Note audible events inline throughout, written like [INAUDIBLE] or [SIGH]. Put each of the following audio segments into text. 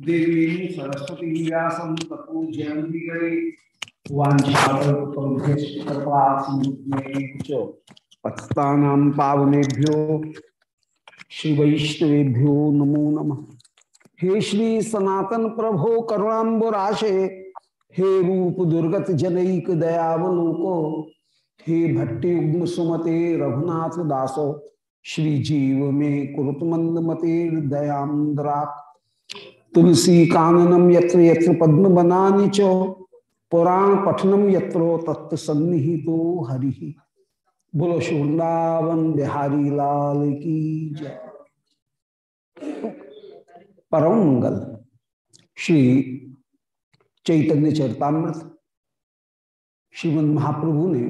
देवी सरस्वती व्यासं ततो जयंती पावनेभ्यो नमो नमः। हे श्री सनातन प्रभो करुणाबुराशे हे रूप दुर्गत जनईक दयावलोको, हे भट्टी उग्म सुमते रघुनाथ दासो श्री जीव में कुरुत मंद मते दयांद्रा तुलसी काननम यत्र यत्र पद्म बनानी चो पुराण पठनम यत्रो तत्व सन्निहितो हरि। बोलो शुवृंदावन बिहारी लाल की जय। परम मंगल श्री चैतन्य चरितमृत, श्रीमद महाप्रभु ने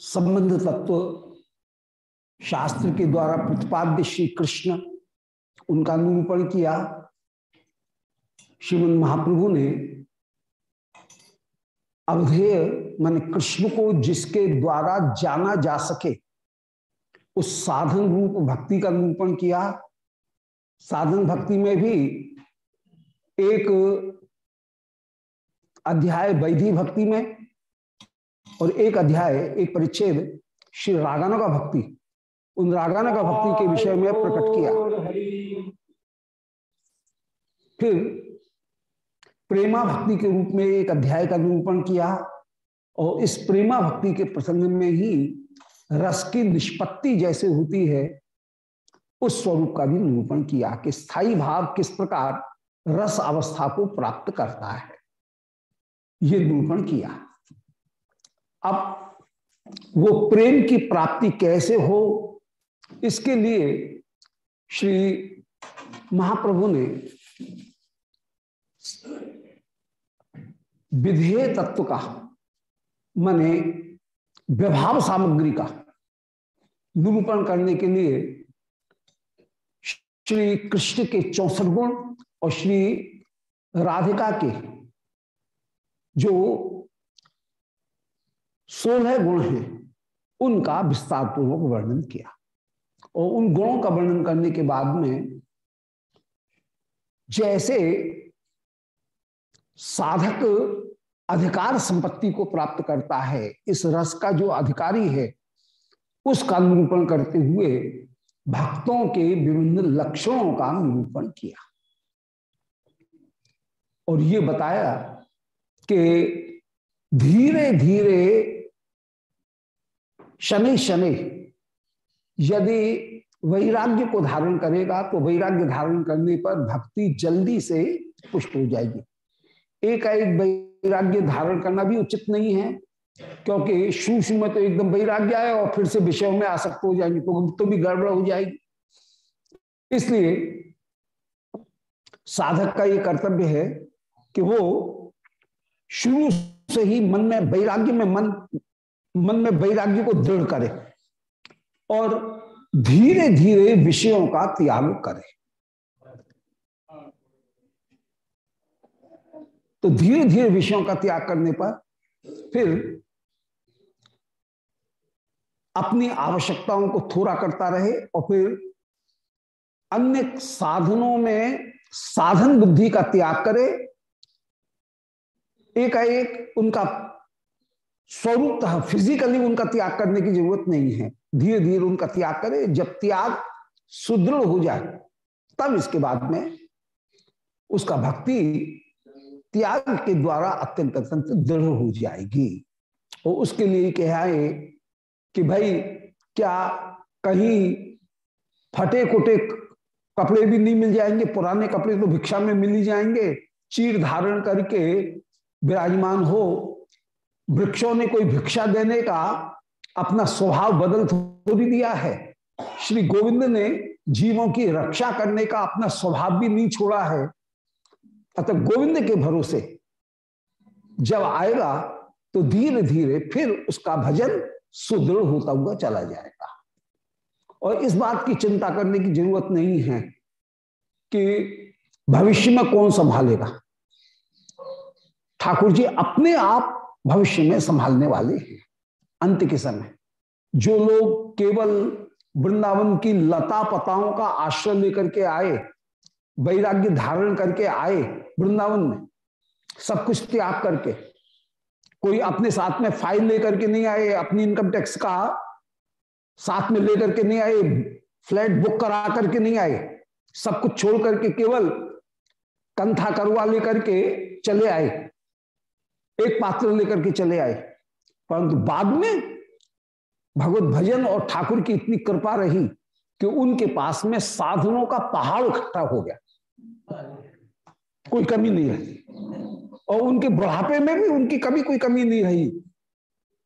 संबंध तत्व शास्त्र के द्वारा प्रतिपाद्य श्री कृष्ण, उनका निरूपण किया। श्रीमद महाप्रभु ने अवधेय, मान कृष्ण को जिसके द्वारा जाना जा सके, उस साधन रूप भक्ति का निरूपण किया। साधन भक्ति में भी एक अध्याय वैधि भक्ति में और एक अध्याय, एक परिच्छेद श्री रागानों का भक्ति। उन रागाना का भक्ति के विषय में प्रकट किया। फिर प्रेमा भक्ति के रूप में एक अध्याय का निरूपण किया और इस प्रेमा भक्ति के प्रसंग में ही रस की निष्पत्ति जैसे होती है, उस स्वरूप का भी निरूपण किया कि स्थायी भाव किस प्रकार रस अवस्था को प्राप्त करता है। ये निरूपण किया। अब वो प्रेम की प्राप्ति कैसे हो इसके लिए श्री महाप्रभु ने विधेय तत्व का, माने विभाव सामग्री का निरूपण करने के लिए श्री कृष्ण के चौसठ गुण और श्री राधिका के जो सोलह गुण हैं, उनका विस्तार पूर्वक वर्णन किया। और उन गुणों का वर्णन करने के बाद में जैसे साधक अधिकार संपत्ति को प्राप्त करता है, इस रस का जो अधिकारी है, उसका निरूपण करते हुए भक्तों के विभिन्न लक्षणों का निरूपण किया। और ये बताया कि धीरे धीरे शनि शनि यदि वैराग्य को धारण करेगा तो वैराग्य धारण करने पर भक्ति जल्दी से पुष्ट हो जाएगी। एक एक वैराग्य धारण करना भी उचित नहीं है, क्योंकि सूक्ष्म में तो एकदम वैराग्य आए और फिर से विषयों में आसक्त हो जाएँगे तो तो भी गड़बड़ हो जाएगी। इसलिए साधक का ये कर्तव्य है कि वो शुरू से ही मन में वैराग्य में मन मन में वैराग्य को दृढ़ करे। और धीरे धीरे विषयों का त्याग करे। तो धीरे धीरे विषयों का त्याग करने पर फिर अपनी आवश्यकताओं को थोड़ा करता रहे और फिर अन्य साधनों में साधन बुद्धि का त्याग करे। एकाएक उनका स्वरूप फिजिकली उनका त्याग करने की ज़रूरत नहीं है। धीरे धीरे उनका त्याग करे, जब त्याग सुदृढ़ हो जाए, तब इसके बाद में उसका भक्ति त्याग के द्वारा अत्यंत अत्यंत दृढ़ हो जाएगी। और उसके लिए कहा है कि भाई, क्या कहीं फटे कुटे कपड़े भी नहीं मिल जाएँगे? पुराने कपड़े तो भिक्षा में मिल ही जाएँगे। चीर धारण करके विराजमान हो वृक्षों ने कोई भिक्षा देने का अपना स्वभाव बदल थोड़ी दिया है। श्री गोविंद ने जीवों की रक्षा करने का अपना स्वभाव भी नहीं छोड़ा है। अतः गोविंद के भरोसे जब आएगा तो धीरे धीरे फिर उसका भजन सुदृढ़ होता हुआ चला जाएगा। और इस बात की चिंता करने की ज़रूरत नहीं है कि भविष्य में कौन संभालेगा। ठाकुर जी अपने आप भविष्य में संभालने वाले हैं। अंत के समय, जो लोग केवल वृंदावन की लता पताओं का आश्रय लेकर के आए, वैराग्य धारण करके आए वृंदावन में, सब कुछ त्याग करके, कोई अपने साथ में फ़ाइल लेकर के नहीं आए, अपनी इनकम टैक्स का साथ में लेकर के नहीं आए फ्लैट बुक करा करके नहीं आए, सब कुछ छोड़ करके केवल कंथा करवा लेकर के चले आए। एक पात्र लेकर के चले आए। परंतु बाद में भगवत भजन और ठाकुर की इतनी कृपा रही कि उनके पास में साधनों का पहाड़ इकट्ठा हो गया। कोई कमी नहीं रही। और उनके बुढ़ापे में भी उनकी कभी कोई कमी नहीं रही।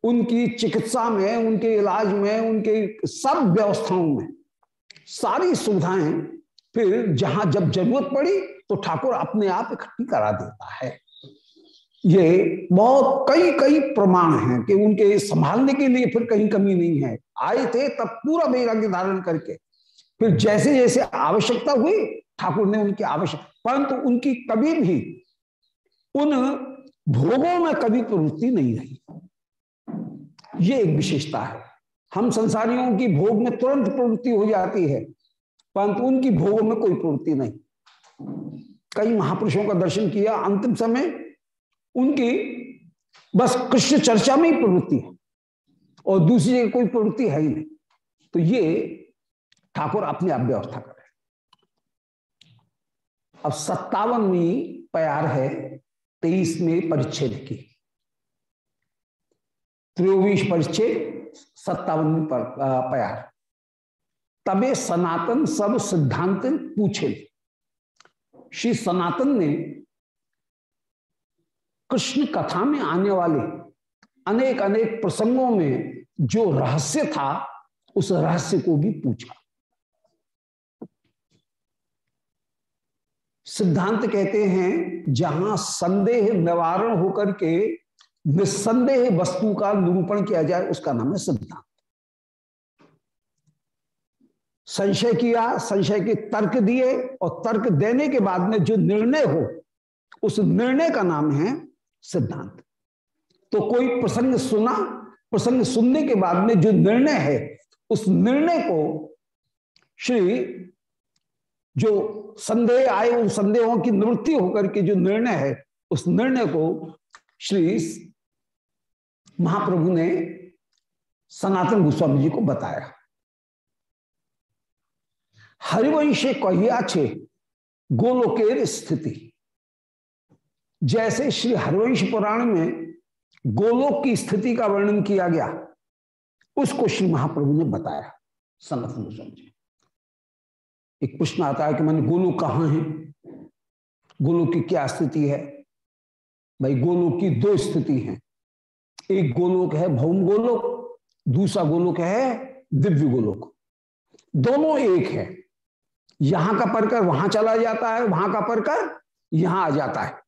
उनकी चिकित्सा में, उनके इलाज में, उनके सब व्यवस्थाओं में सारी सुविधाएँ फिर जहाँ जब ज़रूरत पड़ी तो ठाकुर अपने आप इकट्ठी करा देता है। ये बहुत कई कई प्रमाण हैं कि उनके संभालने के लिए फिर कहीं कमी नहीं है। आए थे, तब पूरा वैराग्य धारण करके। फिर जैसे जैसे आवश्यकता हुई, ठाकुर ने उनकी आवश्यक, परंतु उनकी कभी भी, उन भोगों में कभी प्रवृत्ति नहीं रही। ये एक विशेषता है। हम संसारियों की भोग में तुरंत प्रवृत्ति हो जाती है, परंतु उनकी भोगों में कोई प्रवृत्ति नहीं। कई महापुरुषों का दर्शन किया, अंतिम समय उनकी बस कृष्ण चर्चा में ही प्रवृत्ति है और दूसरी जगह कोई प्रवृत्ति है ही नहीं। तो ये ठाकुर अपने आप व्यवस्था कर रहे अब सत्तावनवी प्यार है, तेईसवें परिच्छेद की। त्रयोवीस परिच्छेद, सत्तावनवी प्यार। तबे सनातन सब सिद्धांत पूछे। श्री सनातन ने कृष्ण कथा में आने वाले अनेक अनेक प्रसंगों में जो रहस्य था, उस रहस्य को भी पूछा। सिद्धांत कहते हैं, जहाँ संदेह निवारण होकर के निस्संदेह वस्तु का निरूपण किया जाए, उसका नाम है सिद्धांत। संशय किया, संशय के तर्क दिए और तर्क देने के बाद में जो निर्णय हो, उस निर्णय का नाम है सिद्धांत। तो कोई प्रसंग सुना, प्रसंग सुनने के बाद में जो निर्णय है, उस निर्णय को श्री जो संदेह आए, उन संदेहों की निवृत्ति होकर के जो निर्णय है, उस निर्णय को श्री महाप्रभु ने सनातन गोस्वामी जी को बताया। हरिवंश कहिया छे गोलोकेर स्थिति। जैसे श्री हरिवंश पुराण में गोलोक की स्थिति का वर्णन किया गया, उसको श्री महाप्रभु ने बताया। सनातन गोस्वामी जी, एक प्रश्न आता है कि मैंने गोलोक कहाँ है? गोलोक की क्या स्थिति है? भाई गोलोक की दो स्थिति है। एक गोलोक है भौम गोलोक, दूसरा गोलोक है दिव्य गोलोक। दोनों एक है। यहाँ का परकर वहाँ चला जाता है, वहाँ का परकर यहाँ आ जाता है।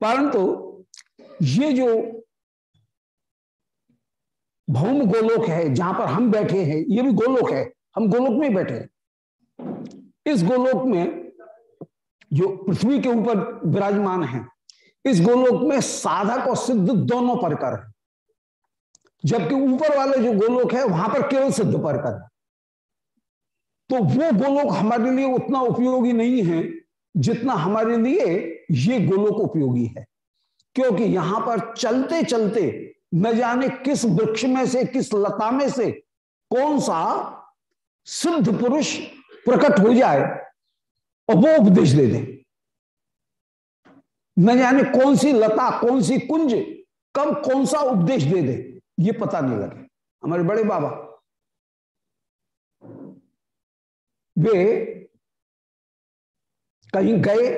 परंतु ये जो भौम गोलोक है, जहाँ पर हम बैठे हैं, ये भी गोलोक है। हम गोलोक में बैठे हैं। इस गोलोक में जो पृथ्वी के ऊपर विराजमान है, इस गोलोक में साधक और सिद्ध दोनों परकर है। जबकि ऊपर वाले जो गोलोक है, वहाँ पर केवल सिद्ध परकर तो वो गोलोक हमारे लिए उतना उपयोगी नहीं है, जितना हमारे लिए ये गोलोक उपयोगी है। क्योंकि यहाँ पर चलते चलते न जाने किस वृक्ष में से, किस लता में से कौन सा सिद्ध पुरुष प्रकट हो जाए, और वो उपदेश दे दे। न जाने कौन सी लता, कौन सी कुंज कब कौन सा उपदेश दे दे, ये पता नहीं लगे। हमारे बड़े बाबा, वे कहीं गए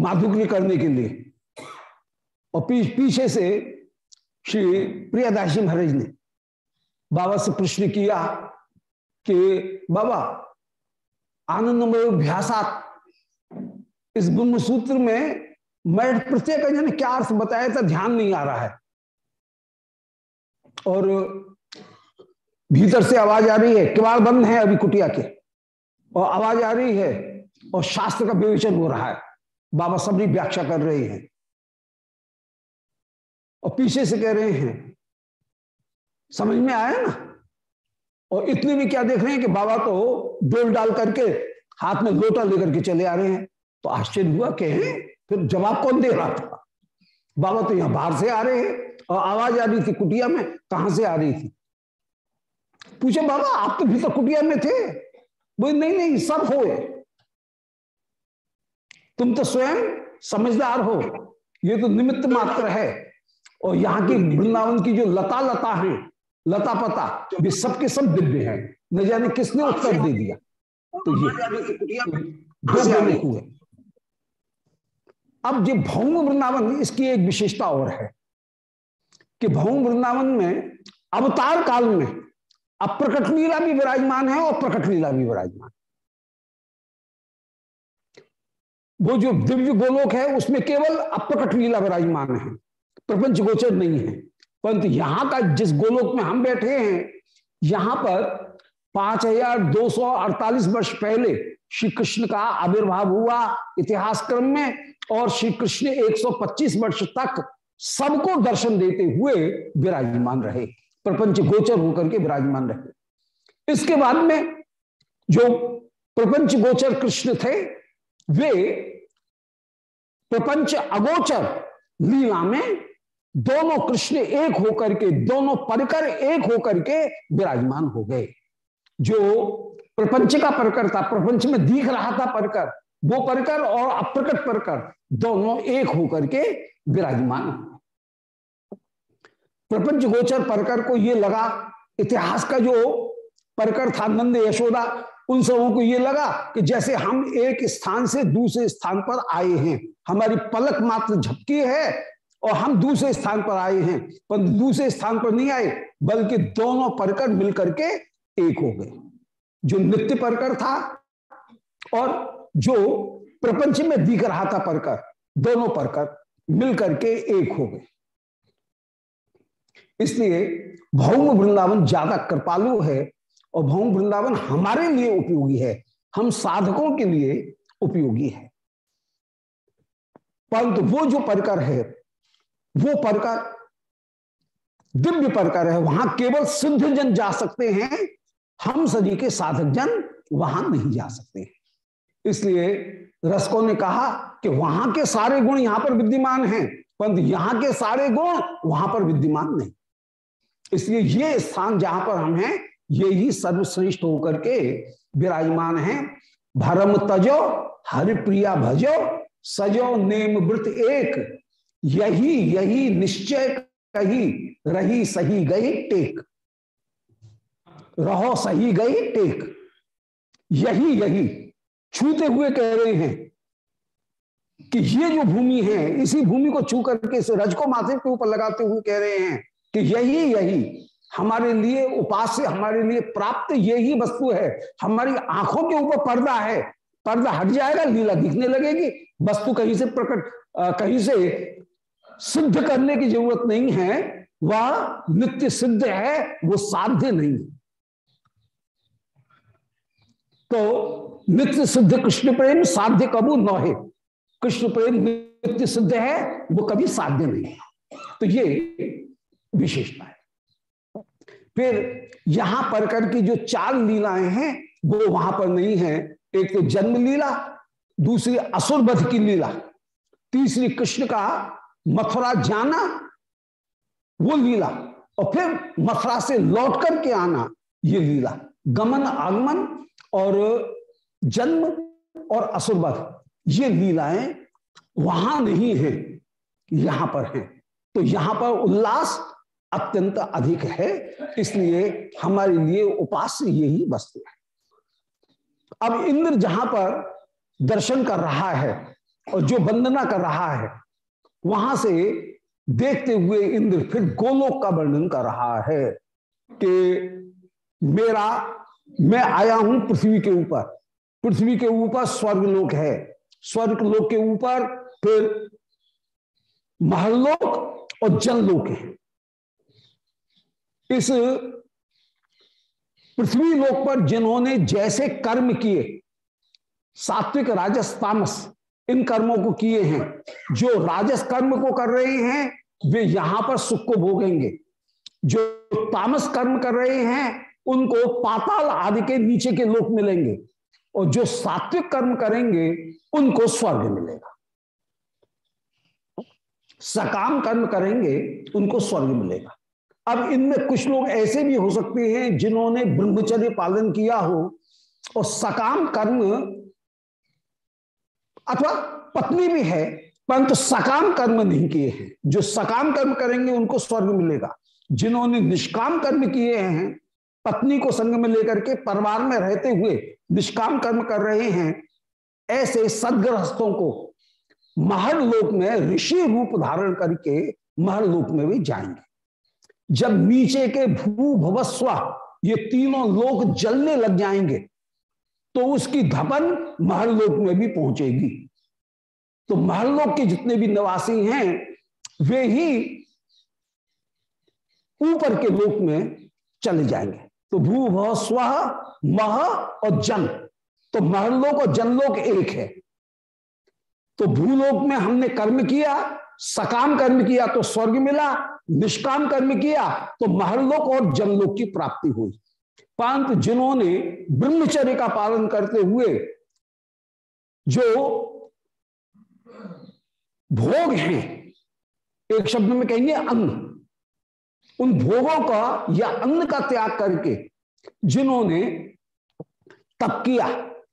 माधुकरी करने के लिए। और पीछे से श्री प्रियदासी महाराज ने बाबा से प्रश्न किया कि, बाबा आनंदमय अभ्यासात इस ब्रह्म सूत्र में मैं प्रत्येक ने क्या अर्थ बताया था ध्यान नहीं आ रहा है। और भीतर से आवाज़ आ रही है, किवाड़ बंद है अभी कुटिया के। और आवाज़ आ रही है और शास्त्र का विवेचन हो रहा है। बाबा सबरी व्याख्या कर रहे हैं। और पीछे से कह रहे हैं, समझ में आया ना? और इतने में क्या देख रहे हैं कि बाबा तो डोल डाल करके हाथ में लोटा लेकर के चले आ रहे हैं। तो आश्चर्य हुआ कि फिर जवाब कौन दे रहा था? बाबा तो यहाँ बाहर से आ रहे हैं और आवाज़ आ रही थी कुटिया में, कहाँ से आ रही थी? पूछे, बाबा, आप तो भीतर कुटिया में थे। बोले, नहीं नहीं, सब हो तुम तो स्वयं समझदार हो। ये तो निमित्त मात्र है। और यहाँ की वृंदावन की जो लता लता है लता पता वे सबके सब दिव्य है। न जाने किसने उत्तर दे दिया। तो ये हुए। अब जो भौम वृंदावन, इसकी एक विशेषता और है कि भौम वृंदावन में अवतार काल में अप्रकट लीला भी विराजमान है और प्रकट लीला भी विराजमान वो जो दिव्य गोलोक है, उसमें केवल अप्रकट लीला विराजमान है, प्रपंच गोचर नहीं है। परंतु यहाँ का जिस गोलोक में हम बैठे हैं, यहाँ पर पाँच हज़ार दो सौ अड़तालीस वर्ष पहले श्री कृष्ण का आविर्भाव हुआ इतिहास क्रम में, और श्री कृष्ण 125 वर्ष तक सबको दर्शन देते हुए विराजमान रहे, प्रपंच गोचर होकर के विराजमान रहे। इसके बाद में जो प्रपंच गोचर कृष्ण थे वे प्रपंच अगोचर लीला में दोनों कृष्ण एक होकर के, दोनों परकर एक होकर के विराजमान हो गए। जो प्रपंच का परकर था, प्रपंच में दिख रहा था परकर, वो परकर और अप्रकट परकर दोनों एक होकर के विराजमान प्रपंच गोचर परकर को ये लगा, इतिहास का जो परकर था, नंद यशोदा उन सबों को ये लगा कि जैसे हम एक स्थान से दूसरे स्थान पर आए हैं, हमारी पलक मात्र झपकी है और हम दूसरे स्थान पर आए हैं, पर दूसरे स्थान पर नहीं आए, बल्कि दोनों परकर मिलकर के एक हो गए। जो नित्य परकर था और जो प्रपंच में दिख रहा था परकर, दोनों परकर मिलकर के एक हो गए। इसलिए भौम वृंदावन ज़्यादा कृपालु है और भौम वृंदावन हमारे लिए उपयोगी है, हम साधकों के लिए उपयोगी है। परंतु वो जो परकर है, वो परकर, दिव्य परकर है, वहाँ केवल सिद्ध जन जा सकते हैं, हम सभी के साधक जन वहाँ नहीं जा सकते। इसलिए रसकों ने कहा कि वहाँ के सारे गुण यहाँ पर विद्यमान हैं, परंतु यहाँ के सारे गुण वहाँ पर विद्यमान नहीं। इसलिए ये स्थान जहाँ पर हम हैं ये ही सर्वश्रेष्ठ होकर के विराजमान है। भरम तजो, हरिप्रिया भजो, सजो नेम व्रत एक। यही यही निश्चय कही रही सही गई टेक। रहो सही गई टेक। यही यही छूते हुए कह रहे हैं कि ये जो भूमि है, इसी भूमि को छू करके इस रज को माथे के ऊपर लगाते हुए कह रहे हैं कि यही यही हमारे लिए उपास्य, हमारे लिए प्राप्त यही वस्तु है। हमारी आँखों के ऊपर पर्दा है। पर्दा हट जाएगा, लीला दिखने लगेगी। वस्तु कहीं से प्रकट कहीं से सिद्ध करने की ज़रूरत नहीं है। वह नित्य सिद्ध है, वो साध्य नहीं। तो नित्य सिद्ध कृष्ण प्रेम, साध्य कबू न कृष्ण प्रेम नित्य सिद्ध है, वो कभी साध्य नहीं तो ये विशेषता है। फिर यहाँ पर कर की जो चार लीलाएँ हैं, वो वहाँ पर नहीं है। एक तो जन्म लीला दूसरी असुरबध की लीला, तीसरी कृष्ण का मथुरा जाना, वो लीला, और फिर मथुरा से लौट करके आना, ये लीला। गमन, आगमन और जन्म और असुरबध, ये लीलाएँ वहाँ नहीं है, यहाँ पर है। तो यहाँ पर उल्लास अत्यंत अधिक है, इसलिए हमारे लिए उपास्य यही वस्तु है। अब इंद्र जहाँ पर दर्शन कर रहा है और जो वंदना कर रहा है, वहाँ से देखते हुए इंद्र फिर गोलोक का वर्णन कर रहा है कि मेरा, मैं आया हूँ पृथ्वी के ऊपर। पृथ्वी के ऊपर स्वर्ग लोक है। स्वर्ग लोक के ऊपर फिर महलोक और जल लोक है। इस पृथ्वी लोक पर जिन्होंने जैसे कर्म किए, सात्विक राजस तामस इन कर्मों को किए हैं। जो राजस कर्म को कर रहे हैं, वे यहाँ पर सुख को भोगेंगे। जो तामस कर्म कर रहे हैं, उनको पाताल आदि के नीचे के लोक मिलेंगे। और जो सात्विक कर्म करेंगे, उनको स्वर्ग मिलेगा। सकाम कर्म करेंगे, उनको स्वर्ग मिलेगा। अब इनमें कुछ लोग ऐसे भी हो सकते हैं जिन्होंने ब्रह्मचर्य पालन किया हो और सकाम कर्म अथवा पत्नी भी है, परंतु सकाम कर्म नहीं किए हैं। जो सकाम कर्म करेंगे, उनको स्वर्ग मिलेगा। जिन्होंने निष्काम कर्म किए हैं, पत्नी को संग में लेकर के परिवार में रहते हुए निष्काम कर्म कर रहे हैं, ऐसे सदग्रस्तों को महल लोक में ऋषि रूप धारण करके महल लोक में भी जाएँगे। जब नीचे के भू भवस्व ये तीनों लोग जलने लग जाएँगे तो उसकी धपन महलोक में भी पहुंचेगी। तो महलोक के जितने भी निवासी हैं, वे ही ऊपर के लोक में चले जाएँगे। तो भू भव स्व मह और जन। तो महलोक और जनलोक एक है। तो भूलोक में हमने कर्म किया सकाम कर्म किया तो स्वर्ग मिला, निष्काम कर्म किया तो महलोक और जनलोक की प्राप्ति हुई। परंतु जिन्होंने ब्रह्मचर्य का पालन करते हुए जो भोग हैं, एक शब्द में कहेंगे अन्न, उन भोगों का या अन्न का त्याग करके जिन्होंने तप किया,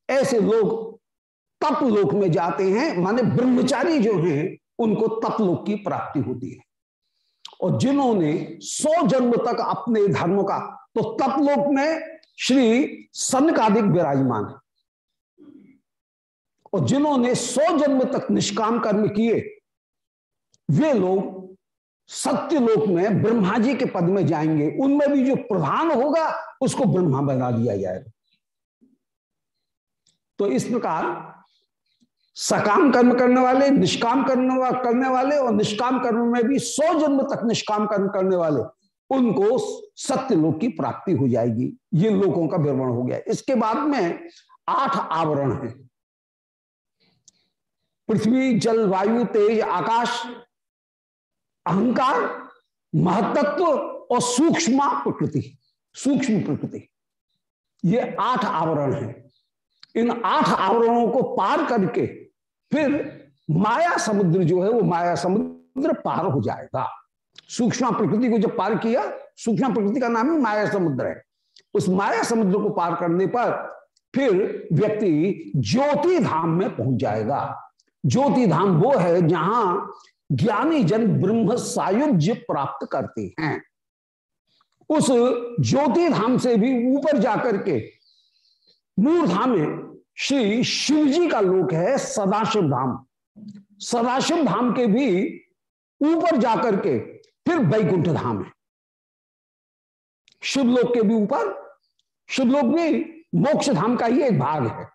ऐसे लोग तप लोक में जाते हैं, माने ब्रह्मचारी जो हैं उनको तप लोक की प्राप्ति होती है। और जिन्होंने सौ जन्म तक अपने धर्म का तो तपलोक में श्री सनकादिक विराजमान है। और जिन्होंने सौ जन्म तक निष्काम कर्म किए, वे लोग सत्य लोक में ब्रह्मा जी के पद में जाएँगे। उनमें भी जो प्रधान होगा, उसको ब्रह्मा बना दिया जाएगा। तो इस प्रकार सकाम कर्म करने वाले, निष्काम करने करने वाले और निष्काम कर्म में भी सौ जन्म तक निष्काम कर्म करने वाले, उनको सत्य लोक की प्राप्ति हो जाएगी। ये लोगों का विवरण हो गया। इसके बाद में आठ आवरण है। पृथ्वी, जल, वायु, तेज, आकाश, अहंकार, महतत्व और सूक्ष्म प्रकृति सूक्ष्म प्रकृति। ये आठ आवरण है। इन आठ आवरणों को पार करके फिर माया समुद्र जो है वो माया समुद्र पार हो जाएगा। सूक्ष्म प्रकृति को जब पार किया, सूक्ष्म प्रकृति का नाम ही माया समुद्र है। उस माया समुद्र को पार करने पर फिर व्यक्ति ज्योति धाम में पहुँच जाएगा। ज्योति धाम वो है जहाँ ज्ञानी जन ब्रह्म सायुज्य प्राप्त करते हैं। उस ज्योति धाम से भी ऊपर जाकर के मूल धाम में श्री शिव जी का लोक है सदाशिव धाम। सदाशिव धाम के भी ऊपर जाकर के फिर वैकुंठ धाम है। शिवलोक के भी ऊपर शिवलोक भी मोक्ष धाम का ही एक भाग है।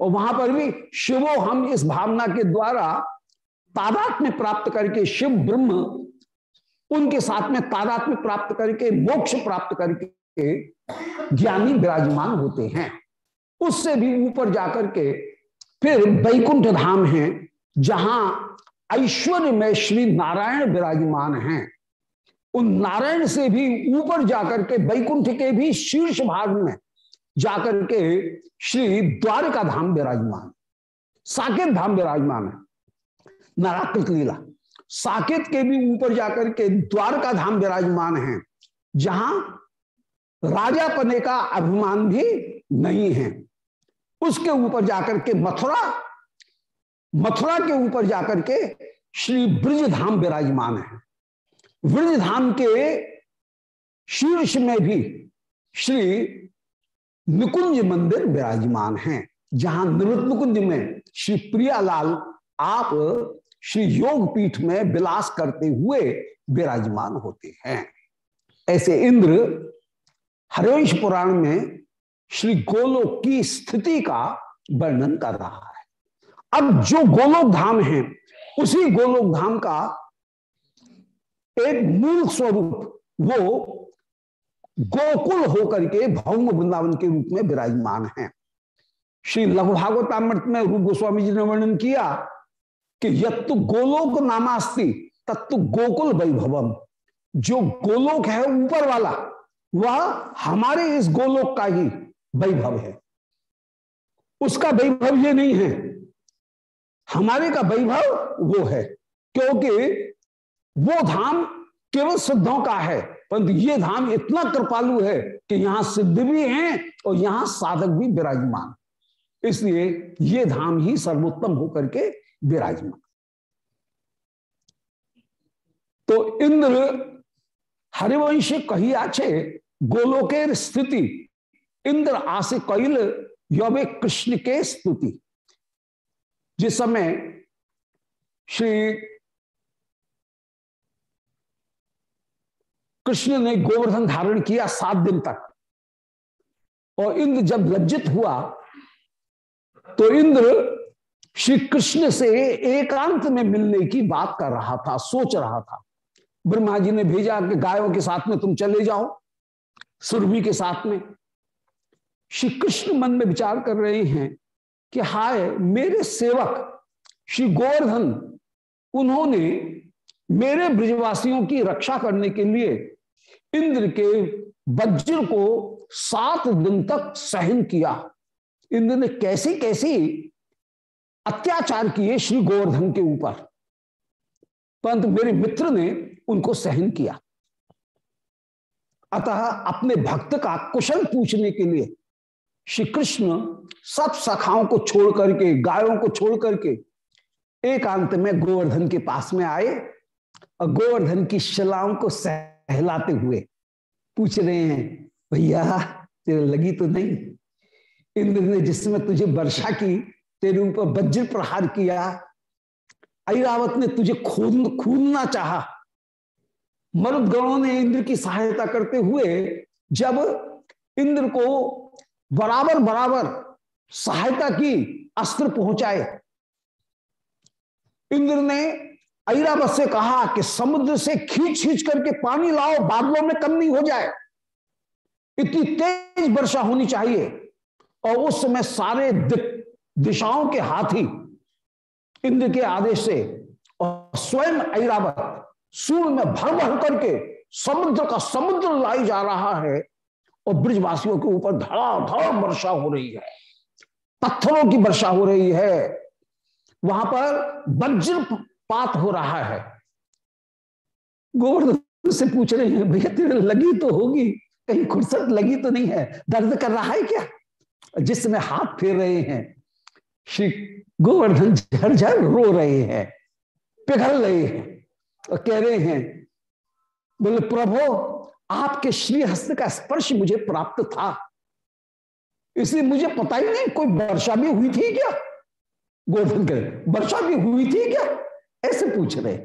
और वहाँ पर भी शिवो हम इस भावना के द्वारा तादात में प्राप्त करके शिव ब्रह्म, उनके साथ में तादात में प्राप्त करके मोक्ष प्राप्त करके ज्ञानी विराजमान होते हैं। उससे भी ऊपर जाकर के फिर वैकुंठ धाम है, जहाँ ऐश्वर्य में श्री नारायण विराजमान हैं। उन नारायण से भी ऊपर जाकर के वैकुंठ के भी शीर्ष भाग में जाकर के श्री द्वारका धाम विराजमान, साकेत धाम विराजमान है। नाराकृत लीला, साकेत के भी ऊपर जाकर के द्वारका धाम विराजमान है, जहाँ राजा पने का अभिमान भी नहीं है। उसके ऊपर जाकर के मथुरा मथुरा के ऊपर जाकर के श्री ब्रज धाम विराजमान है। ब्रज धाम के शीर्ष में भी श्री निकुंज मंदिर विराजमान है, जहाँ निवृत्त कुंज में श्री प्रियालाल आप श्री योग पीठ में विलास करते हुए विराजमान होते हैं। ऐसे इंद्र हरिवंश पुराण में श्री गोलोक की स्थिति का वर्णन कर रहा है। अब जो गोलोक धाम है, उसी गोलोक धाम का एक मूल स्वरूप, वो गोकुल होकर के भौम वृंदावन के रूप में विराजमान है। श्री लघु भागवतामृत में रूप गोस्वामी जी ने वर्णन किया कि यत्तु गोलोक नामास्ति, तत्तु गोकुल वैभवम। जो गोलोक है ऊपर वाला, वह हमारे इस गोलोक का ही वैभव है। उसका वैभव ये नहीं है। हमारे का वैभव वो है, क्योंकि वो धाम केवल सिद्धों का है, परंतु ये धाम इतना कृपालु है कि यहाँ सिद्ध भी हैं और यहाँ साधक भी विराजमान। इसलिए ये धाम ही सर्वोत्तम होकर के विराजमान। तो इंद्र हरिवंश कही आछे, गोलोकेर स्थिति इंद्र आसे कैल यवे कृष्ण के स्तुति। जिस समय श्री कृष्ण ने गोवर्धन धारण किया सात दिन तक, और इंद्र जब लज्जित हुआ तो इंद्र श्री कृष्ण से एकांत में मिलने की बात कर रहा था, सोच रहा था। ब्रह्मा जी ने भेजा कि गायों के साथ में तुम चले जाओ, सुरभि के साथ में। श्री कृष्ण मन में विचार कर रहे हैं कि हाय, मेरे सेवक श्री गोवर्धन, उन्होंने मेरे ब्रजवासियों की रक्षा करने के लिए इंद्र के वज्र को सात दिन तक सहन किया। इंद्र ने कैसी कैसी अत्याचार किए श्री गोवर्धन के ऊपर? परंतु मेरे मित्र ने उनको सहन किया। अतः अपने भक्त का कुशल पूछने के लिए श्री कृष्ण सब सखाओं को छोड़ करके, गायों को छोड़ करके एकांत में गोवर्धन के पास में आए और गोवर्धन की शिलाओं को सहलाते हुए पूछ रहे हैं, भैया, तेरे लगी तो नहीं? इंद्र ने जिसमें तुझे वर्षा की, तेरे ऊपर वज्र प्रहार किया। ऐरावत ने तुझे खून, खूनना चाहा। मरुदगणों ने इंद्र की सहायता करते हुए जब इंद्र को बराबर बराबर सहायता की अस्त्र पहुँचाए। इंद्र ने ऐरावत से कहा कि समुद्र से खींच खींच करके पानी लाओ, बादलों में कम नहीं हो जाए। इतनी तेज वर्षा होनी चाहिए। और उस समय सारे दिशाओं के हाथी इंद्र के आदेश से और स्वयं ऐरावत सूर्य में भर भर करके समुद्र का समुद्र लाई जा रहा है। और ब्रिजवासियों के ऊपर धड़ाधड़ वर्षा हो रही है। पत्थरों की वर्षा हो रही है। वहाँ पर वज्रपात हो रहा है। गोवर्धन से पूछ रहे हैं, भैया, तेरे लगी तो होगी, कहीं खुरसत लगी तो नहीं है। दर्द कर रहा है क्या? जिसमें हाथ फेर रहे हैं, श्री गोवर्धन झरझर रो रहे हैं, पिघल रहे हैं और कह रहे हैं, बोले, प्रभु आपके श्री हस्त का स्पर्श मुझे प्राप्त था। इसलिए मुझे पता ही नहीं, कोई वर्षा भी हुई थी क्या? गोवर्धन कह, वर्षा भी हुई थी क्या? ऐसे पूछ रहे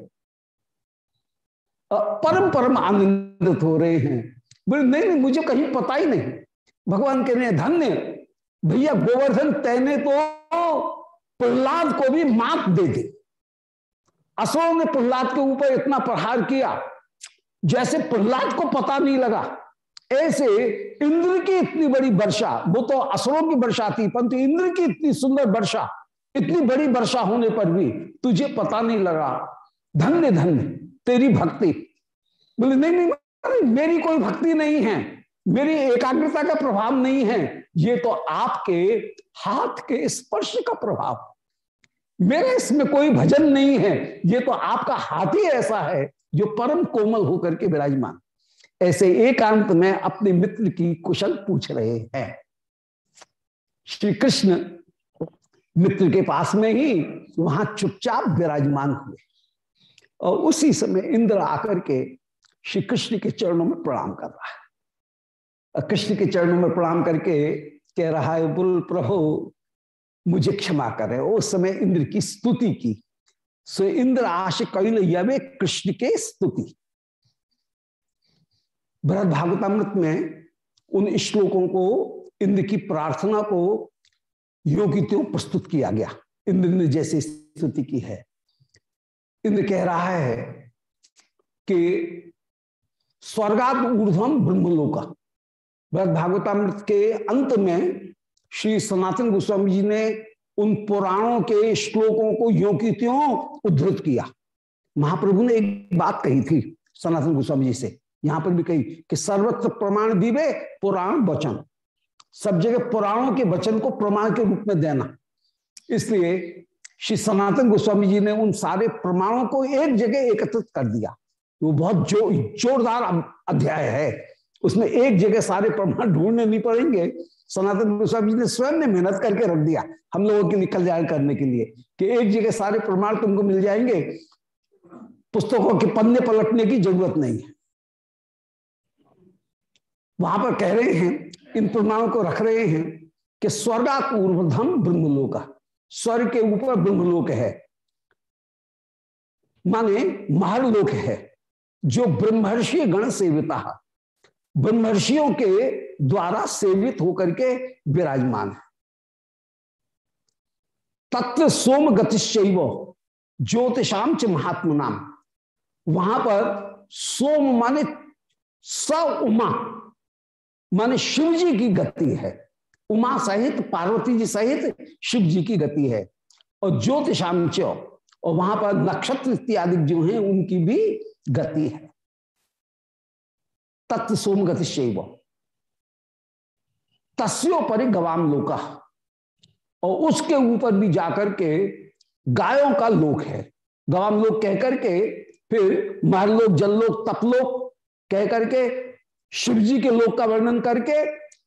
परम परम आनंदित हो रहे हैं। बोले, नहीं नहीं, मुझे कहीं पता ही नहीं। भगवान कह रहे धन्य, भैया गोवर्धन तैने तो प्रहलाद को भी मात दे दी। असुरों ने प्रहलाद के ऊपर इतना प्रहार किया। जैसे प्रहलाद को पता नहीं लगा, ऐसे इंद्र की इतनी बड़ी वर्षा, वो तो असुरों की वर्षा थी, परंतु इंद्र की इतनी सुंदर वर्षा, इतनी बड़ी वर्षा होने पर भी तुझे पता नहीं लगा। धन्य धन्य, तेरी भक्ति। बोले, नहीं नहीं मेरी कोई भक्ति नहीं है, मेरी एकाग्रता का प्रभाव नहीं है, ये तो आपके हाथ के स्पर्श का प्रभाव। मेरे इसमें कोई भजन नहीं है। ये तो आपका हाथ ही ऐसा है जो परम कोमल होकर के विराजमान। ऐसे एकांत में अपने मित्र की कुशल पूछ रहे हैं। श्री कृष्ण मित्र के पास में ही वहाँ चुपचाप विराजमान हुए। और उसी समय इंद्र आकर के श्री कृष्ण के चरणों में प्रणाम कर रहा है। कृष्ण के चरणों में प्रणाम करके कह रहा है, बुल प्रभु मुझे क्षमा करे उस समय इंद्र की स्तुति की। सो इंद्र आश कैल यवे कृष्ण के स्तुति। भरत भागवतामृत में उन श्लोकों को, इंद्र की प्रार्थना को योगित्यों प्रस्तुत किया गया। इंद्र ने जैसे स्तुति की है। इंद्र कह रहा है कि स्वर्गात ऊर्धम ब्रह्मलोका। भरत भागवतामृत के अंत में श्री सनातन गोस्वामी जी ने उन पुराणों के श्लोकों को यो की त्यों उद्धृत किया। महाप्रभु ने एक बात कही थी सनातन गोस्वामी जी से। यहाँ पर भी कही कि सर्वत्र प्रमाण दीवे, पुराण वचन। सब जगह पुराणों के वचन को प्रमाण के रूप में देना। इसलिए श्री सनातन गोस्वामी जी ने उन सारे प्रमाणों को एक जगह एकत्रित कर दिया। वो बहुत जो, जोरदार अध्याय है। उसमें एक जगह सारे प्रमाण ढूँढने नहीं पड़ेंगे। सनातन गोस्वामी जी ने स्वयं ने मेहनत करके रख दिया हम लोगों के निकल जाए करने के लिए कि एक जगह सारे प्रमाण तुमको मिल जाएँगे। पुस्तकों के पन्ने पलटने की ज़रूरत नहीं है। वहाँ पर कह रहे हैं, इन प्रमाणों को रख रहे हैं कि स्वर्गा ऊर्धम ब्रह्मलोक, स्वर्ग के ऊपर ब्रह्मलोक है। माने महालोक है, जो ब्रह्मर्षि गण सेविता। ब्रह्मर्षियों के द्वारा सेवित होकर के विराजमान है। तत्व सोम गतिशैव ज्योतिषाम च महात्म नाम वहाँ पर सोम माने स उमा, माने शिव जी की गति है। उमा सहित, पार्वती जी सहित शिव जी की गति है। और ज्योतिषाम च और वहाँ पर नक्षत्र इत्यादि जो हैं, उनकी भी गति है। तत्व सोम गति शैव तस्योपरि गवाम लोका। और उसके ऊपर भी जाकर के गायों का लोक है। गवाम लोक कह करके फिर महलोक जललोक तपलोक कह करके शिव जी के लोक का वर्णन करके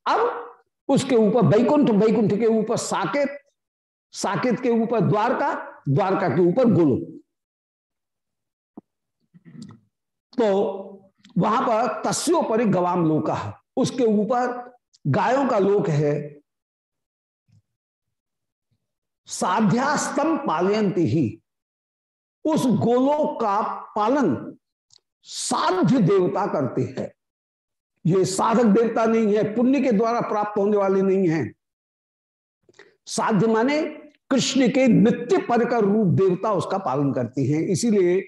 अब उसके ऊपर बैकुंठ बैकुंठ के ऊपर साकेत साकेत के ऊपर द्वारका द्वारका के ऊपर गोलो तो वहाँ पर तस्योपरि गवाम लोका। उसके ऊपर गायों का लोक है। साध्यास्तम पालयंती ही। उस गोलोक का पालन साध्य देवता करते हैं। ये साधक देवता नहीं है, पुण्य के द्वारा प्राप्त होने वाले नहीं है। साध्य माने कृष्ण के नित्य पर का रूप देवता उसका पालन करती हैं। इसीलिए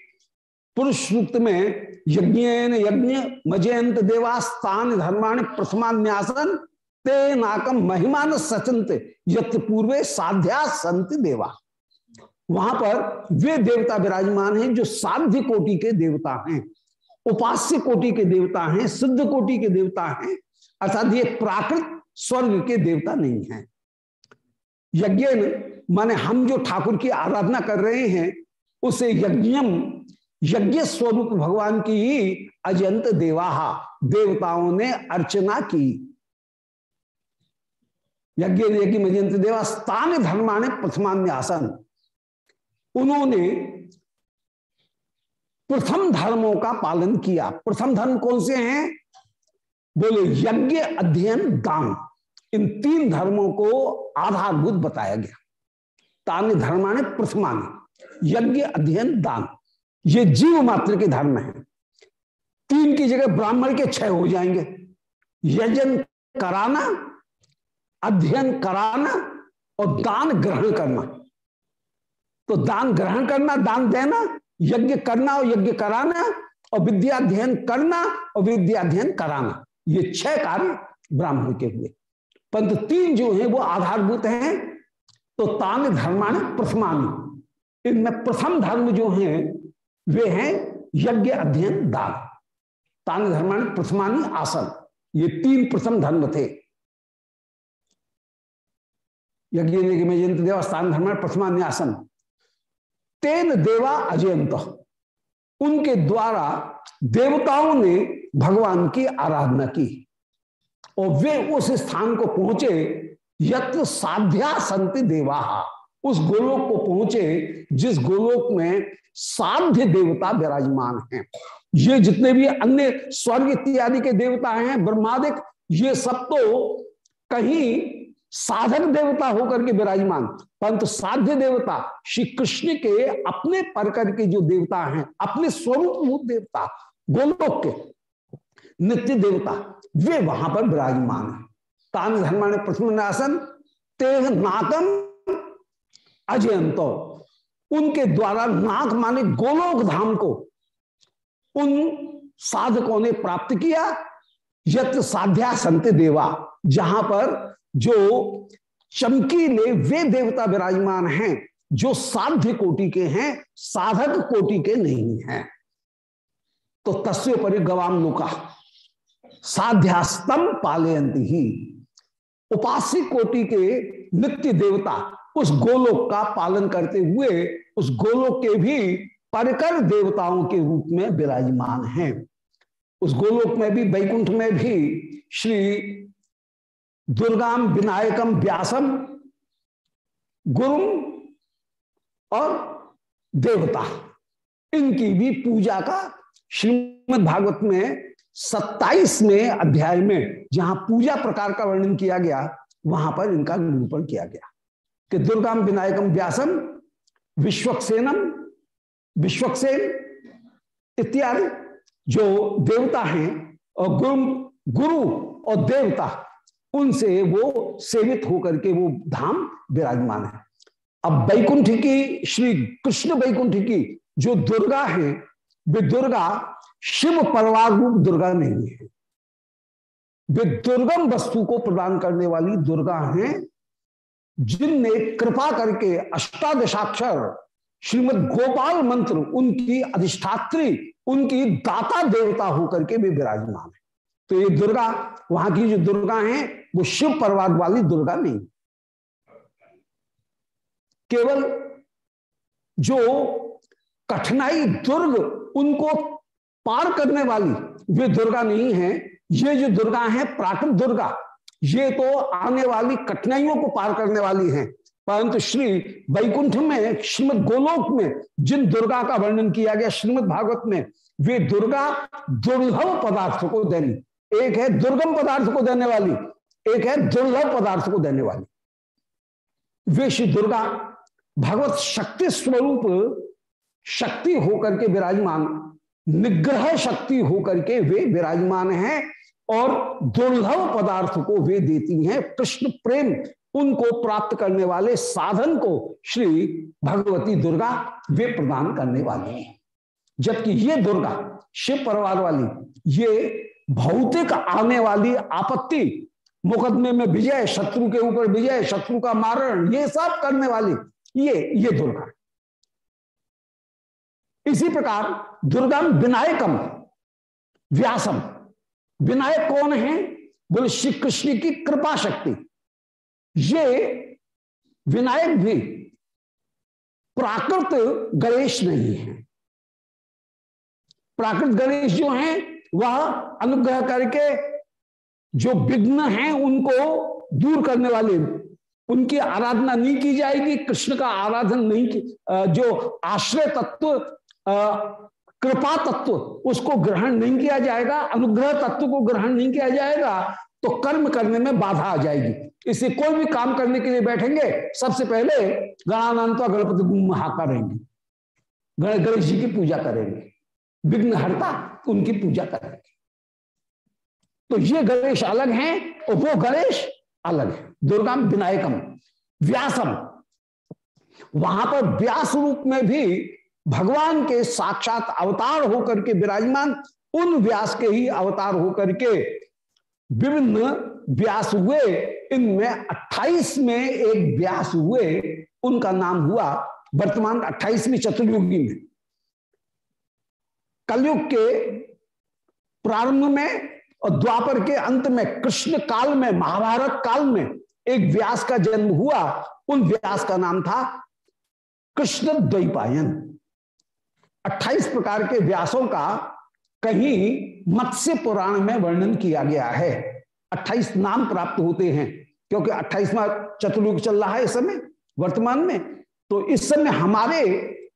पुरुष सूक्त में यज्ञ यज्ञ मजयंत देवास्तान धर्माण प्रथमान्यासन ते नाकम महिमान सचंत यत्र पूर्वे साध्या संत देवा। वहाँ पर वे देवता विराजमान हैं, जो साध्य कोटि के देवता हैं, उपास्य कोटि के देवता हैं, सिद्ध कोटि के देवता हैं, अर्थात ये प्राकृत स्वर्ग के देवता नहीं है। यज्ञ माने हम जो ठाकुर की आराधना कर रहे हैं, उसे यज्ञम, यज्ञ स्वरूप भगवान की अजंत देवाहा देवताओं ने अर्चना की। यज्ञ यज्ञ मजंत देवा स्थान धर्माने प्रथमान्य आसन। उन्होंने प्रथम धर्मों का पालन किया। प्रथम धर्म कौन से हैं? बोले, यज्ञ अध्ययन दान इन तीन धर्मों को आधारभूत बताया गया। तान धर्माने प्रथमाने। यज्ञ अध्ययन दान। ये जीव मात्र के धर्म है। तीन की जगह ब्राह्मण के छह हो जाएँगे। यजन कराना अध्ययन कराना और दान ग्रहण करना। तो दान ग्रहण करना, दान देना, यज्ञ करना और यज्ञ कराना, और विद्या अध्ययन करना और विद्या अध्ययन कराना। ये छह कार्य ब्राह्मण के हुए। परंतु तीन जो है वो आधारभूत हैं। तो तान धर्मान प्रथमानी। इनमें प्रथम धर्म जो है, वे हैं यज्ञ अध्ययन दान। तान धर्मान प्रथमानी आसन। ये तीन प्रथम धर्म थे। यज्ञ में देवस्थान धर्म प्रथमानी आसन तेन देवा अजयंत। उनके द्वारा देवताओं ने भगवान की आराधना की। और वे उस स्थान को पहुँचे, यत्र साध्या संत देवा उस गोलोक को पहुँचे, जिस गोलोक में साध्य देवता विराजमान हैं। ये जितने भी अन्य स्वर्ग इत्यादि के देवता हैं, ब्रह्मादिक, ये सब तो कहीं साधक देवता होकर के विराजमान। परंतु साध्य देवता श्री कृष्ण के अपने परकर के जो देवता हैं, अपने स्वरूप देवता, गोलोक के नित्य देवता, वे वहाँ पर विराजमान है। तान धर्माण प्रथम नासन तेह नाकम अजयंतो। उनके द्वारा नाक माने गोलोक धाम को उन साधकों ने प्राप्त किया यत साध्या संत देवा, जहाँ पर जो चमकीले वे देवता विराजमान हैं, जो साध्य कोटि के हैं, साधक कोटि के नहीं हैं। तो तस्व परिगवाम लुका, साध्यास्तम पालयंत ही। उपासी कोटि के नित्य देवता उस गोलोक का पालन करते हुए, उस गोलोक के भी परकर देवताओं के रूप में विराजमान हैं। उस गोलोक में भी, वैकुंठ में भी श्री दुर्गाम विनायकम व्यासम गुरु और देवता। इनकी भी पूजा का श्रीमद् भागवत में सत्ताईसवें अध्याय में जहाँ पूजा प्रकार का वर्णन किया गया, वहाँ पर इनका निरूपण किया गया। कि दुर्गाम विनायकम व्यासम, विश्वक्सेनम, विश्वक्सेन इत्यादि जो देवता हैं और गुरु गुरु और देवता उनसे वो सेवित होकर के वो धाम विराजमान है। अब वैकुंठ की, श्री कृष्ण बैकुंठ की जो दुर्गा है, वे दुर्गा शिव परवार रूप दुर्गा नहीं है। वे दुर्गम वस्तु को प्रदान करने वाली दुर्गा हैं, जिनने कृपा करके अष्टादशाक्षर, श्रीमद गोपाल मंत्र, उनकी अधिष्ठात्री, उनकी दाता देवता होकर के वे विराजमान है। तो ये दुर्गा, वहाँ की जो दुर्गा है, वो शिव परिवार वाली दुर्गा नहीं। केवल जो कठिनाई, दुर्ग उनको पार करने वाली, वे दुर्गा नहीं है। ये जो दुर्गा है, प्राकृत दुर्गा, ये तो आने वाली कठिनाइयों को पार करने वाली है। परंतु श्री वैकुंठ में, श्रीमद गोलोक में, जिन दुर्गा का वर्णन किया गया, श्रीमद भागवत में, वे दुर्गा दुर्लभ पदार्थ को देनी। एक है दुर्गम पदार्थ को देने वाली, एक है दुर्लभ पदार्थ को देने वाली। वे श्री दुर्गा भगवत शक्ति स्वरूप शक्ति होकर के विराजमान, निग्रह शक्ति होकर के वे विराजमान हैं और दुर्लभ पदार्थ को वे देती हैं। कृष्ण प्रेम उनको प्राप्त करने वाले साधन को श्री भगवती दुर्गा वे प्रदान करने वाली हैं। जबकि ये दुर्गा, शिव परिवार वाली, ये भौतिक आने वाली आपत्ति, मुकदमे में विजय, शत्रु के ऊपर विजय, शत्रु का मारण, ये सब करने वाली, ये ये दुर्गा इसी प्रकार दुर्गम विनायकम, व्यासम। विनायक कौन है? बोले, श्री कृष्ण की कृपा शक्ति। ये विनायक भी प्राकृत गणेश नहीं है। प्राकृत गणेश जो हैं वह अनुग्रह करके जो विघ्न हैं उनको दूर करने वाले, उनकी आराधना नहीं की जाएगी, कृष्ण का आराधन नहीं की जो आश्रय तत्व कृपा तत्व, उसको ग्रहण नहीं किया जाएगा, अनुग्रह तत्व को ग्रहण नहीं किया जाएगा तो कर्म करने में बाधा आ जाएगी। इसे कोई भी काम करने के लिए बैठेंगे, सबसे पहले गणानंत गणपति महा करेंगे गणेश जी की पूजा करेंगे। विघ्न हरता उनकी पूजा करेंगे। तो ये गणेश अलग हैं और वो गणेश अलग है। दुर्गाम विनायकम, व्यासम। वहाँ पर व्यास रूप में भी भगवान के साक्षात अवतार होकर के विराजमान, उन व्यास के ही अवतार होकर के विभिन्न व्यास हुए। इनमें 28 में एक व्यास हुए, उनका नाम हुआ वर्तमान 28वीं चतुर्युगी में। कलयुग के प्रारंभ में और द्वापर के अंत में, कृष्ण काल में, महाभारत काल में एक व्यास का जन्म हुआ। उन व्यास का नाम था कृष्ण द्वैपायन। 28 प्रकार के व्यासों का कहीं मत्स्य पुराण में वर्णन किया गया है। 28 नाम प्राप्त होते हैं, क्योंकि 28वां चतुर्युग चल रहा है इस समय, वर्तमान में। तो इस समय हमारे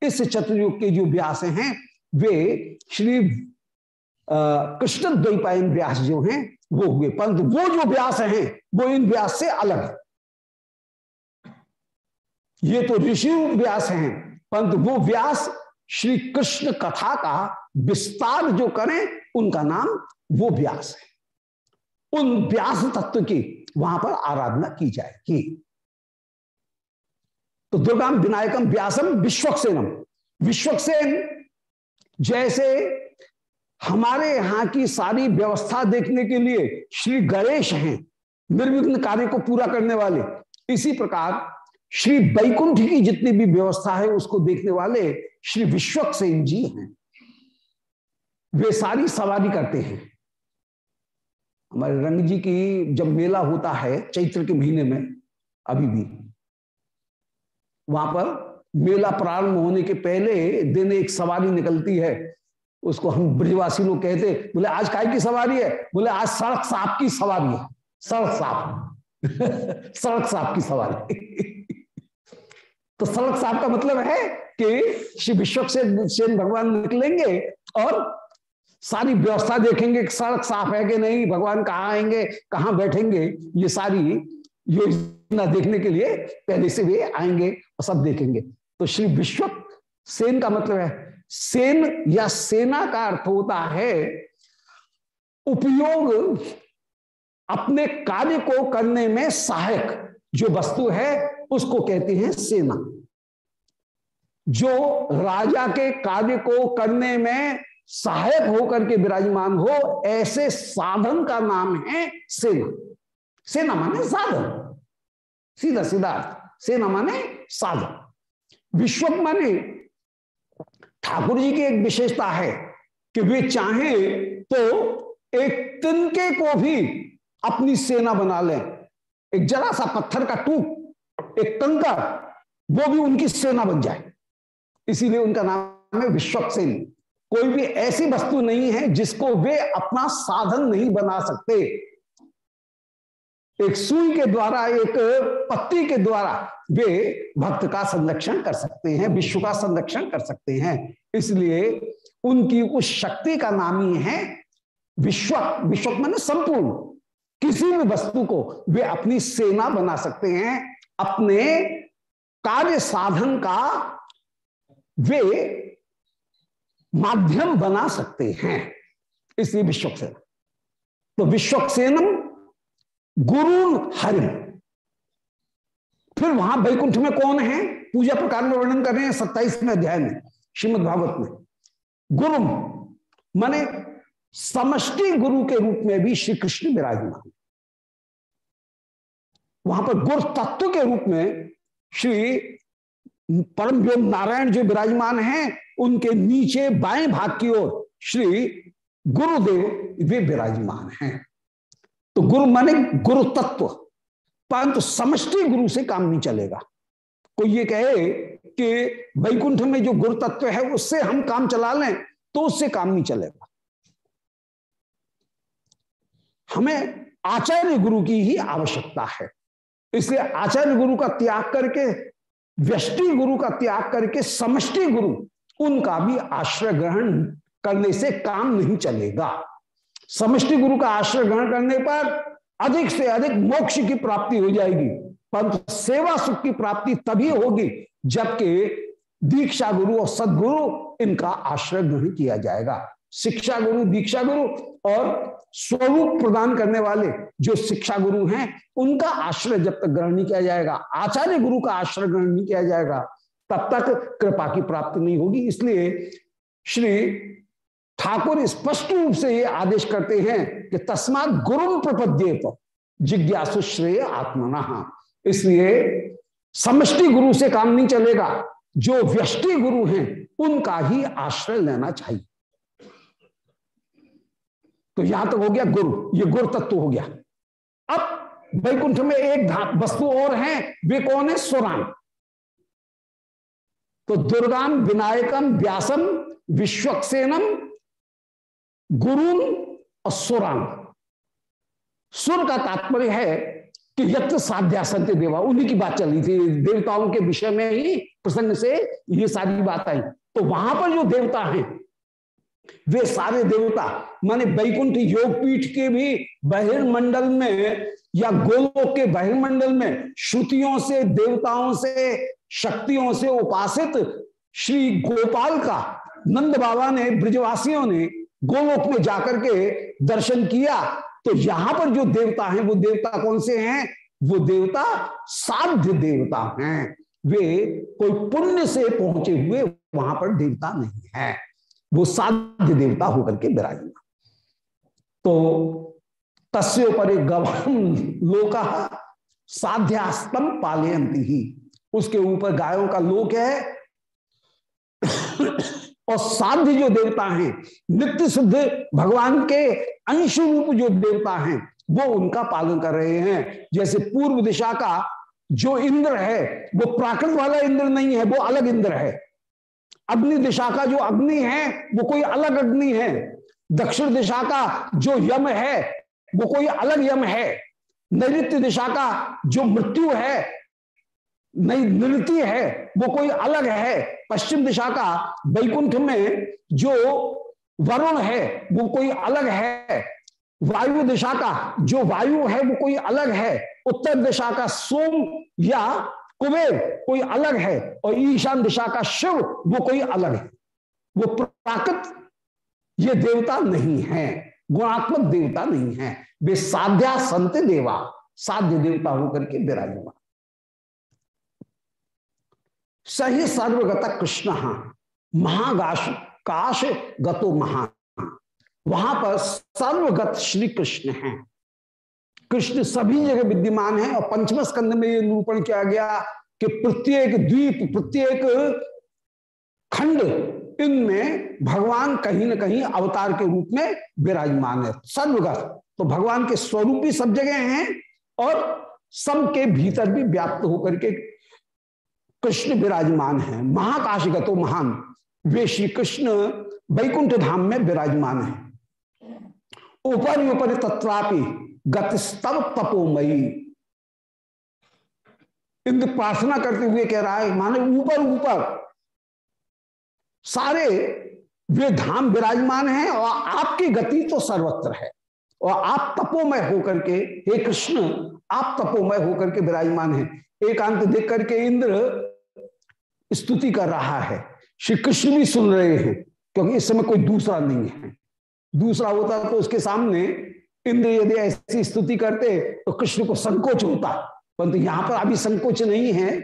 इस चतुर्युग के जो व्यास हैं वे श्री कृष्ण द्वैपायन व्यास जो हैं, वो हुए परंतु वो जो व्यास हैं, वो इन व्यास से अलग ये तो ऋषि व्यास हैं परंतु वो व्यास श्री कृष्ण कथा का विस्तार जो करें, उनका नाम वो व्यास है। उन व्यास तत्व की वहाँ पर आराधना की जाएगी। तो दुर्गाम विनायकम व्यासम विश्वक्सेनम। विश्वक्सेन जैसे हमारे यहाँ की सारी व्यवस्था देखने के लिए श्री गणेश हैं, निर्विघ्न कार्य को पूरा करने वाले। इसी प्रकार श्री बैकुंठ की जितनी भी व्यवस्था है, उसको देखने वाले श्री विश्वक्सेन जी हैं। वे सारी सवारी करते हैं। हमारे रंग जी की जब मेला होता है चैत्र के महीने में, अभी भी, वहाँ पर मेला प्रारंभ होने के पहले दिन एक सवारी निकलती है। उसको हम ब्रिजवासी लोग कहते बोले, आज काय की सवारी है? बोले, आज सड़क साफ़ की सवारी है। सड़क साफ़। [LAUGHS] सड़क साफ़ की सवारी। [LAUGHS] तो सड़क साफ़ का मतलब है कि श्री विश्व से सेन भगवान निकलेंगे और सारी व्यवस्था देखेंगे कि सड़क साफ़ है कि नहीं, भगवान कहाँ आएँगे, कहाँ बैठेंगे। ये सारी योजना देखने के लिए पहले से वे आएँगे और सब देखेंगे। तो श्री विश्व सेन का मतलब है, सेन या सेना का अर्थ होता है, उपयोग अपने कार्य को करने में सहायक। जो वस्तु है, उसको कहते हैं सेना। जो राजा के कार्य को करने में सहायक होकर के विराजमान हो, ऐसे साधन का नाम है सेना। सेना माने साधन। सीधा सीधा अर्थ, सेना माने साधन। विश्व माने। ठाकुर जी की एक विशेषता है कि वे चाहें तो एक तिनके को भी अपनी सेना बना लें। एक जरा सा पत्थर का टूक, एक कंकर वो भी उनकी सेना बन जाए। इसीलिए उनका नाम है विश्वक्सेन कोई भी ऐसी वस्तु नहीं है जिसको वे अपना साधन नहीं बना सकते। एक सुई के द्वारा, एक पत्ती के द्वारा वे भक्त का संरक्षण कर सकते हैं, विश्व का संरक्षण कर सकते हैं। इसलिए उनकी उस शक्ति का नाम ही है विश्व। विश्व मैंने संपूर्ण। किसी भी वस्तु को वे अपनी सेना बना सकते हैं, अपने कार्य साधन का वे माध्यम बना सकते हैं। इसलिए विश्वक्सेन तो विश्वक्सेनम गुरु हरि फिर वहाँ बैकुंठ में कौन है? पूजा प्रकार में वर्णन कर रहे हैं सत्ताईसवें अध्याय में श्रीमद भागवत में। गुरु माने समष्टि गुरु के रूप में भी श्री कृष्ण विराजमान। वहाँ पर गुरु तत्व के रूप में श्री परम व्योम नारायण जो विराजमान हैं, उनके नीचे बाएँ भाग की ओर श्री गुरुदेव वे विराजमान हैं। तो गुरु माने गुरु तत्व। परंतु समष्टि गुरु से काम नहीं चलेगा। कोई ये कहे कि वैकुंठ में जो गुरु तत्व है, उससे हम काम चला लें तो उससे काम नहीं चलेगा। हमें आचार्य गुरु की ही आवश्यकता है। इसलिए आचार्य गुरु का त्याग करके, व्यष्टि गुरु का त्याग करके समष्टि गुरु, उनका भी आश्रय ग्रहण करने से काम नहीं चलेगा। समष्टि गुरु का आश्रय ग्रहण करने पर अधिक से अधिक मोक्ष की प्राप्ति हो जाएगी। परंतु सेवा सुख की प्राप्ति तभी होगी जबकि दीक्षा गुरु और सदगुरु इनका आश्रय ग्रहण किया जाएगा। शिक्षा गुरु, दीक्षा गुरु और स्वरूप प्रदान करने वाले जो शिक्षा गुरु हैं, उनका आश्रय जब तक ग्रहण नहीं किया जाएगा, आचार्य गुरु का आश्रय ग्रहण नहीं किया जाएगा, तब तक कृपा की प्राप्ति नहीं होगी। इसलिए श्री ठाकुर स्पष्ट रूप से ये आदेश करते हैं कि तस्मात गुरु तो जिज्ञासु श्रेय आत्मना। इसलिए समष्टि गुरु से काम नहीं चलेगा। जो व्यष्टि गुरु हैं, उनका ही आश्रय लेना चाहिए। तो यहाँ तक हो गया गुरु। ये गुरु तत्व हो गया। अब वैकुंठ में एक वस्तु और है, वे कौन है? सुरान तो दुर्गाम विनायकम व्यासम विश्वक्सेनम गुरु और सुरांग सुर का तात्पर्य है कि यत्र साध्या सत्य देवा। उन्हीं की बात चल रही थी। देवताओं के विषय में ही प्रसंग से ये सारी बात आई। तो वहाँ पर जो देवता हैं, वे सारे देवता, माने वैकुंठ योगपीठ के भी बहिर्मंडल में या गोलोक के बहिर्मंडल में श्रुतियों से, देवताओं से, शक्तियों से उपासित श्री गोपाल का, नंद बाबा ने, ब्रजवासियों ने गोलोक में जाकर के दर्शन किया तो यहाँ पर जो देवता हैं, वो देवता कौन से हैं? वो देवता साध्य देवता हैं। वे कोई पुण्य से पहुँचे हुए वहाँ पर देवता नहीं है। वो साध्य देवता होकर के विराजमान। तो तस्ोपरि गवाम लोका साध्यास्तम पालयंती ही। उसके ऊपर गायों का लोक है। और साध्य जो देवता हैं, नित्य शुद्ध भगवान के अंश रूप जो देवता हैं, वो उनका पालन कर रहे हैं। जैसे पूर्व दिशा का जो इंद्र है, वो प्राकृत वाला इंद्र नहीं है, वो अलग इंद्र है। अग्नि दिशा का जो अग्नि है, वो कोई अलग अग्नि है। दक्षिण दिशा का जो यम है, वो कोई अलग यम है। नैत्य दिशा का जो मृत्यु है नई नृत्य है, वो कोई अलग है। पश्चिम दिशा का वैकुंठ में जो वरुण है, वो कोई अलग है। वायु दिशा का जो वायु है, वो कोई अलग है। उत्तर दिशा का सोम या कुबेर कोई अलग है, और ईशान दिशा का शिव, वो कोई अलग है। वो प्राकृत ये देवता नहीं है, गुणात्मक देवता नहीं है। वे साध्या संत देवा, साध्य देवता होकर के विराजमान। सही सर्वगत कृष्ण महागाश काश गतो महान वहाँ पर सर्वगत श्री कृष्ण है। कृष्ण सभी जगह विद्यमान है और पंचम स्कंद में यह निरूपण किया गया कि प्रत्येक द्वीप, प्रत्येक खंड इनमें भगवान कहीं ना कहीं अवतार के रूप में विराजमान है। सर्वगत। तो भगवान के स्वरूप भी सब जगह हैं और सबके भीतर भी व्याप्त होकर के कृष्ण विराजमान है। महाकाशगतो महान। वे श्री कृष्ण वैकुंठ धाम में विराजमान है। ऊपर ऊपर तत्वापि गतिस्तव तपोमयी इंद्र प्रार्थना करते हुए कह रहा है, माने ऊपर ऊपर सारे वे धाम विराजमान हैं और आपकी गति तो सर्वत्र है। और आप तपोमय होकर के, हे कृष्ण, आप तपोमय होकर के विराजमान हैं। एकांत देख करके इंद्र स्तुति कर रहा है। श्री कृष्ण भी सुन रहे हैं, क्योंकि इस समय कोई दूसरा नहीं है। दूसरा होता तो उसके सामने इंद्र यदि ऐसी स्तुति करते तो कृष्ण को संकोच होता। परंतु यहाँ पर अभी संकोच नहीं है।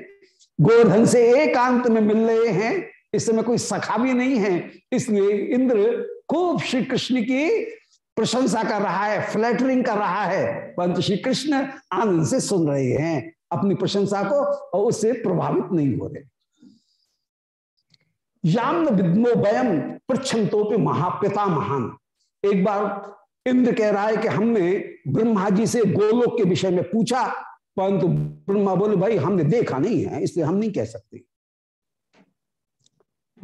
गोवर्धन से एकांत में मिल रहे हैं। इस समय कोई सखा भी नहीं है। इसलिए इंद्र खूब श्री कृष्ण की प्रशंसा कर रहा है फ्लैटरिंग कर रहा है। परंतु श्री कृष्ण आनंद से सुन रहे हैं अपनी प्रशंसा को और उससे प्रभावित नहीं हो रहे। याम विद्मो वयम पृछंतो पे महापिता महान। एक बार इंद्र कह रहा है कि हमने ब्रह्मा जी से गोलोक के विषय में पूछा, परंतु ब्रह्मा बोले, भाई, हमने देखा नहीं है, इसलिए हम नहीं कह सकते।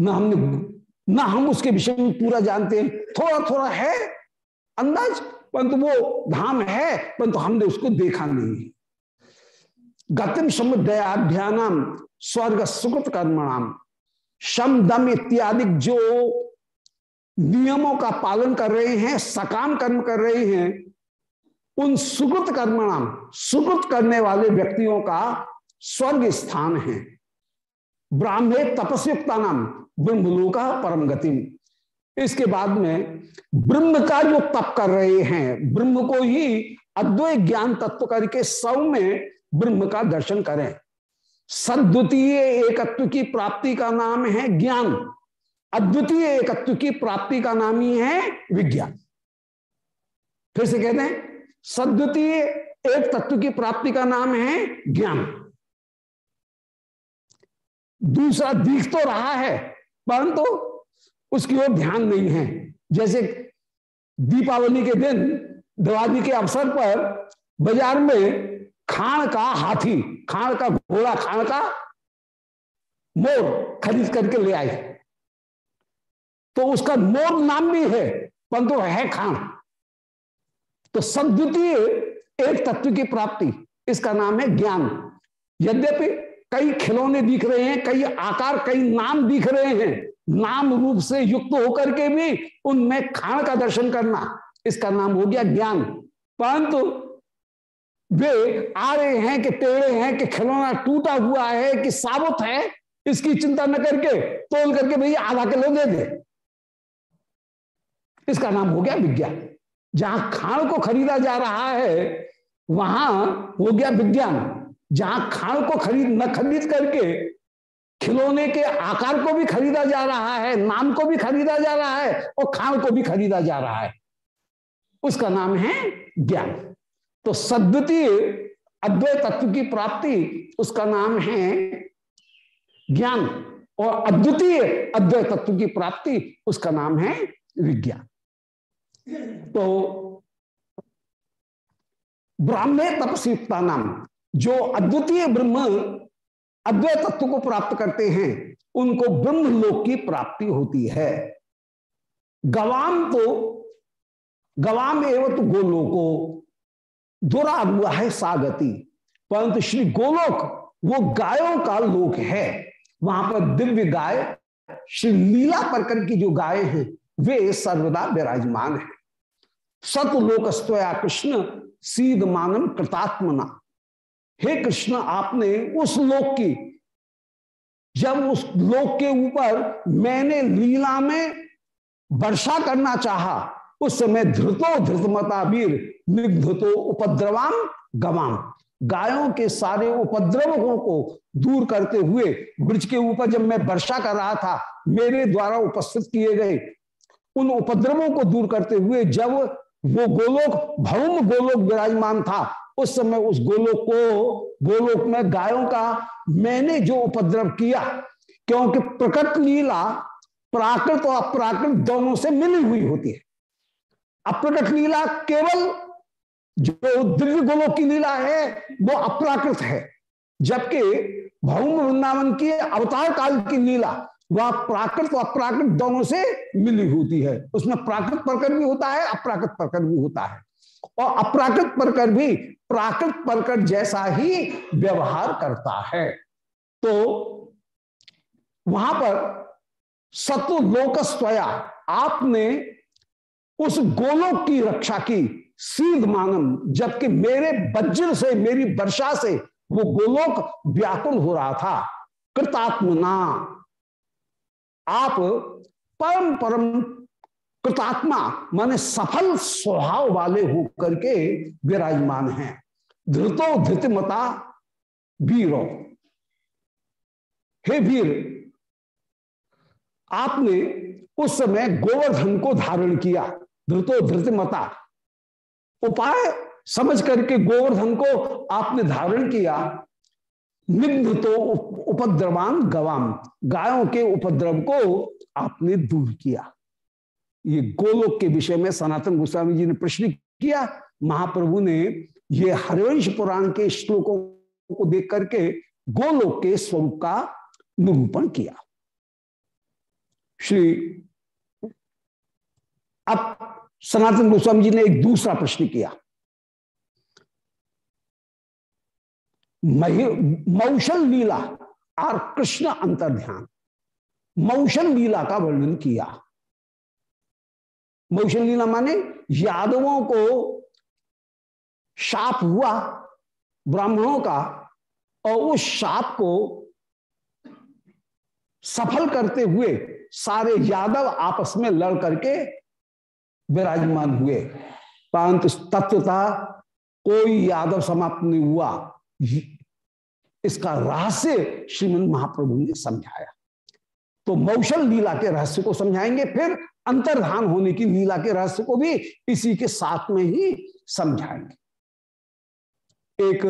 न हमने, न हम उसके विषय में पूरा जानते हैं। थोड़ा थोड़ा है, अंदाज, परंतु वो धाम है, परंतु हमने उसको देखा नहीं गतिम समुदयाध्यानम स्वर्ग सुकृत कर्मणाम शम दम इत्यादि जो नियमों का पालन कर रहे हैं, सकाम कर्म कर रहे हैं, उन सुकृत कर्मणाम, सुकृत करने वाले व्यक्तियों का स्वर्ग स्थान है। ब्राह्मे तपस्युक्ता नाम ब्रह्मलोका परम गति इसके बाद में ब्रह्म का जो तप कर रहे हैं, ब्रह्म को ही अद्वैत ज्ञान तत्व करके सब में ब्रह्म का दर्शन करें। सद्वितीय एकत्व की प्राप्ति का नाम है ज्ञान। अद्वितीय एकत्व की प्राप्ति का नाम ही है विज्ञान। फिर से कहते हैं, सद्वितीय एक तत्व की प्राप्ति का नाम है ज्ञान। दूसरा दिख तो रहा है, परंतु उसकी ओर ध्यान नहीं है। जैसे दीपावली के दिन, दिवाली के अवसर पर बाज़ार में खान का हाथी, खान का घोड़ा, खान का मोर खरीद करके ले आए। तो उसका मोर नाम भी है, परंतु है खान। तो सद्वितीय एक तत्व की प्राप्ति, इसका नाम है ज्ञान। यद्यपि कई खिलौने दिख रहे हैं, कई आकार, कई नाम दिख रहे हैं, नाम रूप से युक्त होकर के भी उनमें खाण का दर्शन करना, इसका नाम हो गया ज्ञान। परंतु वे आ रहे हैं कि टेढ़े हैं कि खिलौना टूटा हुआ है कि साबुत है, इसकी चिंता न करके तोल करके भैया आधा किलो दे दे। इसका नाम हो गया विज्ञान। जहाँ खाण को खरीदा जा रहा है, वहाँ हो गया विज्ञान। जहाँ खाण को खरीद, न खरीद करके खिलौने के आकार को भी खरीदा जा रहा है, नाम को भी खरीदा जा रहा है और खाण को भी खरीदा जा रहा है। उसका नाम है ज्ञान। तो सद्वितीय अद्वैत तत्व की प्राप्ति, उसका नाम है ज्ञान। और अद्वितीय अद्वैत तत्व की प्राप्ति, उसका नाम है विज्ञान। तो ब्राह्मणे तपस्युक्ता नाम, जो अद्वितीय ब्रह्म अद्वैत तत्व को प्राप्त करते हैं, उनको ब्रह्म लोक की प्राप्ति होती है। गवाम तो गवाम एवं तो गोलोको दुरा हुआ है सागति। परंतु श्री गोलोक, वो गायों का लोक है। वहाँ पर दिव्य गाय, श्री लीला परकर की जो गाय है, वे सर्वदा विराजमान है। सतलोकस्तया कृष्ण, सीध मानम कृतात्मना। हे कृष्ण, आपने उस लोक की, जब उस लोक के ऊपर मैंने लीला में वर्षा करना चाहा उस समय धृतो धृतमता वीर निग्धतो उपद्रवाम गवाम। गायों के सारे उपद्रवों को दूर करते हुए ब्रज के ऊपर जब मैं वर्षा कर रहा था, मेरे द्वारा उपस्थित किए गए उन उपद्रवों को दूर करते हुए जब वो गोलोक भौम गोलोक विराजमान था, उस समय उस गोलोक को, गोलोक में गायों का मैंने जो उपद्रव किया, क्योंकि प्रकट लीला प्राकृत और अप्राकृत दोनों से मिली हुई होती है। अप्रकट लीला केवल जो दिव्य गुणों की लीला है, वो अप्राकृत है। जबकि भौम वृंदावन की अवतार काल की लीला, वह प्राकृत और अप्राकृत दोनों से मिली होती है। उसमें प्राकृत परकर भी होता है, अप्राकृत परकर भी होता है। और अप्राकृत परकर भी प्राकृत परकर जैसा ही व्यवहार करता है। तो वहाँ पर सत्व लोकस्वया आपने उस गोलोक की रक्षा की सीध मानम जबकि मेरे वज्र से, मेरी वर्षा से वो गोलोक व्याकुल हो रहा था। कृतात्मना, आप परम परम कृतात्मा, माने सफल स्वभाव वाले होकर के विराजमान हैं। धृतो धृतमता वीरो। हे वीर, आपने उस समय गोवर्धन को धारण किया। धृतो धृतिमता उपाय समझ करके गोवर्धन को आपने धारण किया। निग्ध तो उपद्रवान गवाम, गायों के उपद्रव को आपने दूर किया। ये गोलोक के विषय में सनातन गोस्वामी जी ने प्रश्न किया। महाप्रभु ने ये हरिवंश पुराण के श्लोकों को देख करके गोलोक के स्वरूप का निरूपण किया। श्री अब सनातन गोस्वामी जी ने एक दूसरा प्रश्न किया। मौशल लीला और कृष्ण अंतर ध्यान मौशल लीला का वर्णन किया। मौशल लीला माने यादवों को शाप हुआ ब्राह्मणों का और उस शाप को सफल करते हुए सारे यादव आपस में लड़ करके विराजमान हुए। परंतु तत्वता कोई यादव समाप्त नहीं हुआ। इसका रहस्य श्रीमंद महाप्रभु ने समझाया। तो मौशल लीला के रहस्य को समझाएँगे, फिर अंतर्धान होने की लीला के रहस्य को भी इसी के साथ में ही समझाएँगे। एक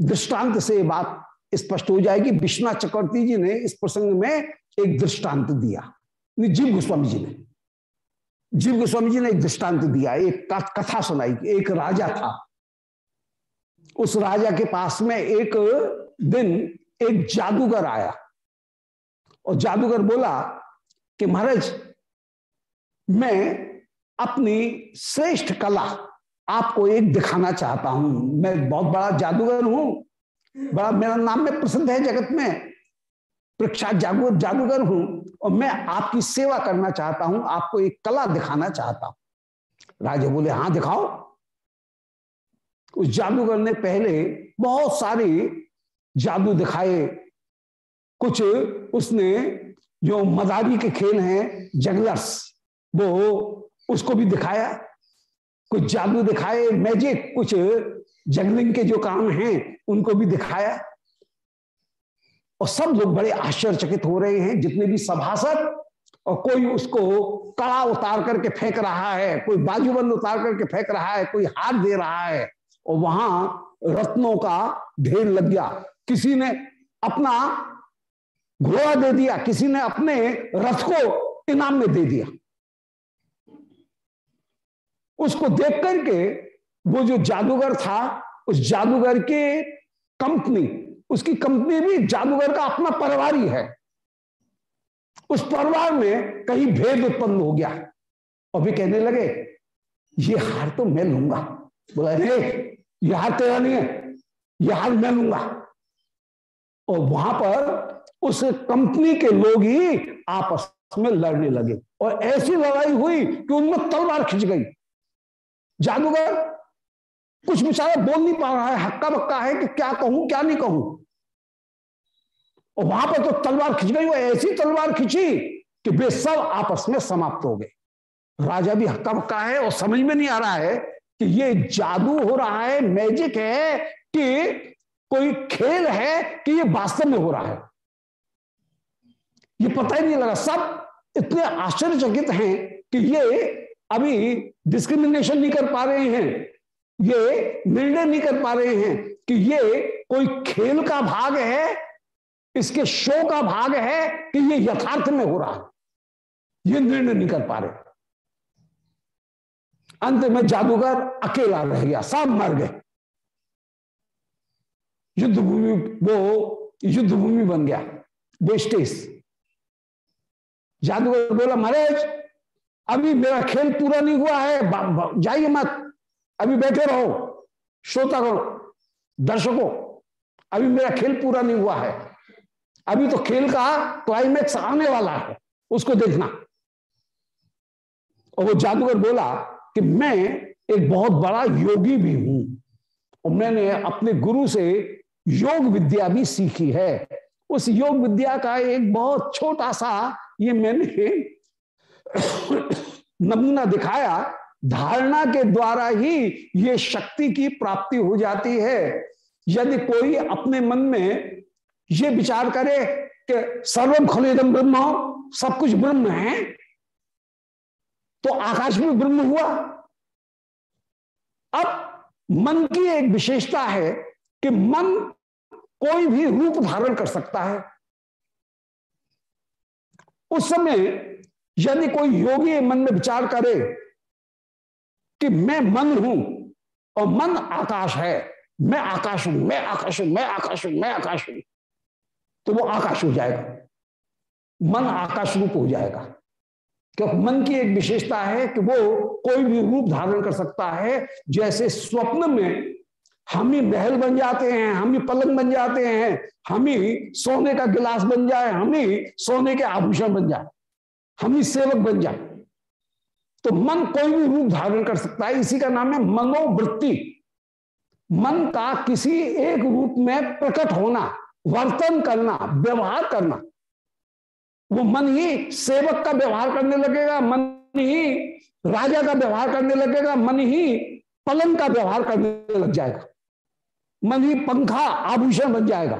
दृष्टांत से बात स्पष्ट हो जाएगी। विश्वनाथ चक्रवर्ती जी ने इस प्रसंग में एक दृष्टांत दिया। जीव गोस्वामी जी ने। जीव गोस्वामी जी ने एक दृष्टांत दिया, एक कथा सुनाई, एक राजा था। उस राजा के पास में एक दिन एक जादूगर आया। और जादूगर बोला कि, महाराज, मैं अपनी श्रेष्ठ कला आपको एक दिखाना चाहता हूँ। मैं बहुत बड़ा जादूगर हूँ। बड़ा, मेरा नाम में प्रसिद्ध है जगत में। प्रख्यात जागू, जादूगर हूँ और मैं आपकी सेवा करना चाहता हूँ, आपको एक कला दिखाना चाहता हूँ। राजा बोले हाँ दिखाओ। उस जादूगर ने पहले बहुत सारे जादू दिखाए। कुछ उसने जो मदारी के खेल हैं, जगलर्स, वो उसको भी दिखाया। कुछ जादू दिखाए, मैजिक, कुछ जंगलिंग के जो काम हैं, उनको भी दिखाया। और सब लोग बड़े आश्चर्यचकित हो रहे हैं, जितने भी सभासद और कोई उसको कड़ा उतार करके फेंक रहा है, कोई बाजूबंद उतार करके फेंक रहा है, कोई हाथ दे रहा है, और वहाँ रत्नों का ढेर लग गया। किसी ने अपना घोड़ा दे दिया, किसी ने अपने रथ को इनाम में दे दिया। उसको देख करके वो जो जादूगर था, उस जादूगर के कंपनी उसकी कंपनी भी जादूगर का अपना परिवार ही है। उस परिवार में कहीं भेद उत्पन्न हो गया। और भी कहने लगे, ये हार तो मैं लूँगा। बोला रे ये हार तेरा नहीं है, ये हार मैं लूँगा। और वहाँ पर उस कंपनी के लोग ही आपस में लड़ने लगे। और ऐसी लड़ाई हुई कि उनमें तलवार खिंच गई। जादूगर कुछ बेचारा बोल नहीं पा रहा है हक्का बक्का है कि क्या कहूँ, क्या नहीं कहूँ। और वहाँ पर तो तलवार खिंच गई, वो ऐसी तलवार खिंची कि वे सब आपस में समाप्त हो गए। राजा भी हक्का बक्का है और समझ में नहीं आ रहा है कि ये जादू हो रहा है मैजिक है कि कोई खेल है कि ये वास्तव में हो रहा है। ये पता ही नहीं लगा, सब इतने आश्चर्यचकित हैं कि ये अभी डिस्क्रिमिनेशन नहीं कर पा रहे हैं, ये निर्णय नहीं कर पा रहे हैं कि ये कोई खेल का भाग है इसके शो का भाग है कि ये यथार्थ में हो रहा है। ये निर्णय नहीं कर पा रहे अंत में जादूगर अकेला रह गया, सब मर गए। युद्ध भूमि वो युद्ध भूमि बन गया वो स्टेज जादूगर बोला, महाराज, अभी मेरा खेल पूरा नहीं हुआ है जाइए मत। अभी बैठे रहो, श्रोता करो दर्शकों, अभी मेरा खेल पूरा नहीं हुआ है। अभी तो खेल का क्लाइमेक्स आने वाला है, उसको देखना। और वो जादूगर बोला कि मैं एक बहुत बड़ा योगी भी हूँ, और मैंने अपने गुरु से योग विद्या भी सीखी है। उस योग विद्या का एक बहुत छोटा सा ये मैंने [COUGHS] नमूना दिखाया, धारणा के द्वारा ही ये शक्ति की प्राप्ति हो जाती है। यदि कोई अपने मन में ये विचार करे कि सर्वम खलेदम ब्रह्म, सब कुछ ब्रह्म है। तो आकाश में ब्रह्म हुआ। अब मन की एक विशेषता है कि मन कोई भी रूप धारण कर सकता है। उस समय यदि कोई योगी मन में विचार करे कि मैं मन हूँ और मन आकाश है, मैं आकाश हूँ, मैं आकाश हूँ, मैं आकाश हूँ, मैं आकाश हूँ तो वो आकाश हो जाएगा। मन आकाश रूप हो जाएगा। क्योंकि मन की एक विशेषता है कि वो कोई भी रूप धारण कर सकता है। जैसे स्वप्न में हम ही महल बन जाते हैं, हम ही पलंग बन जाते हैं, हम ही सोने का गिलास बन जाए, हम ही सोने के आभूषण बन जाए, हम ही सेवक बन जाए। तो मन कोई भी रूप धारण कर सकता है। इसी का नाम है मनोवृत्ति। मन का किसी एक रूप में प्रकट होना। वर्तन करना, व्यवहार करना। वो मन ही सेवक का व्यवहार करने लगेगा, मन ही राजा का व्यवहार करने लगेगा, मन ही पलंग का व्यवहार करने लग जाएगा। मन ही पंखा आभूषण बन जाएगा।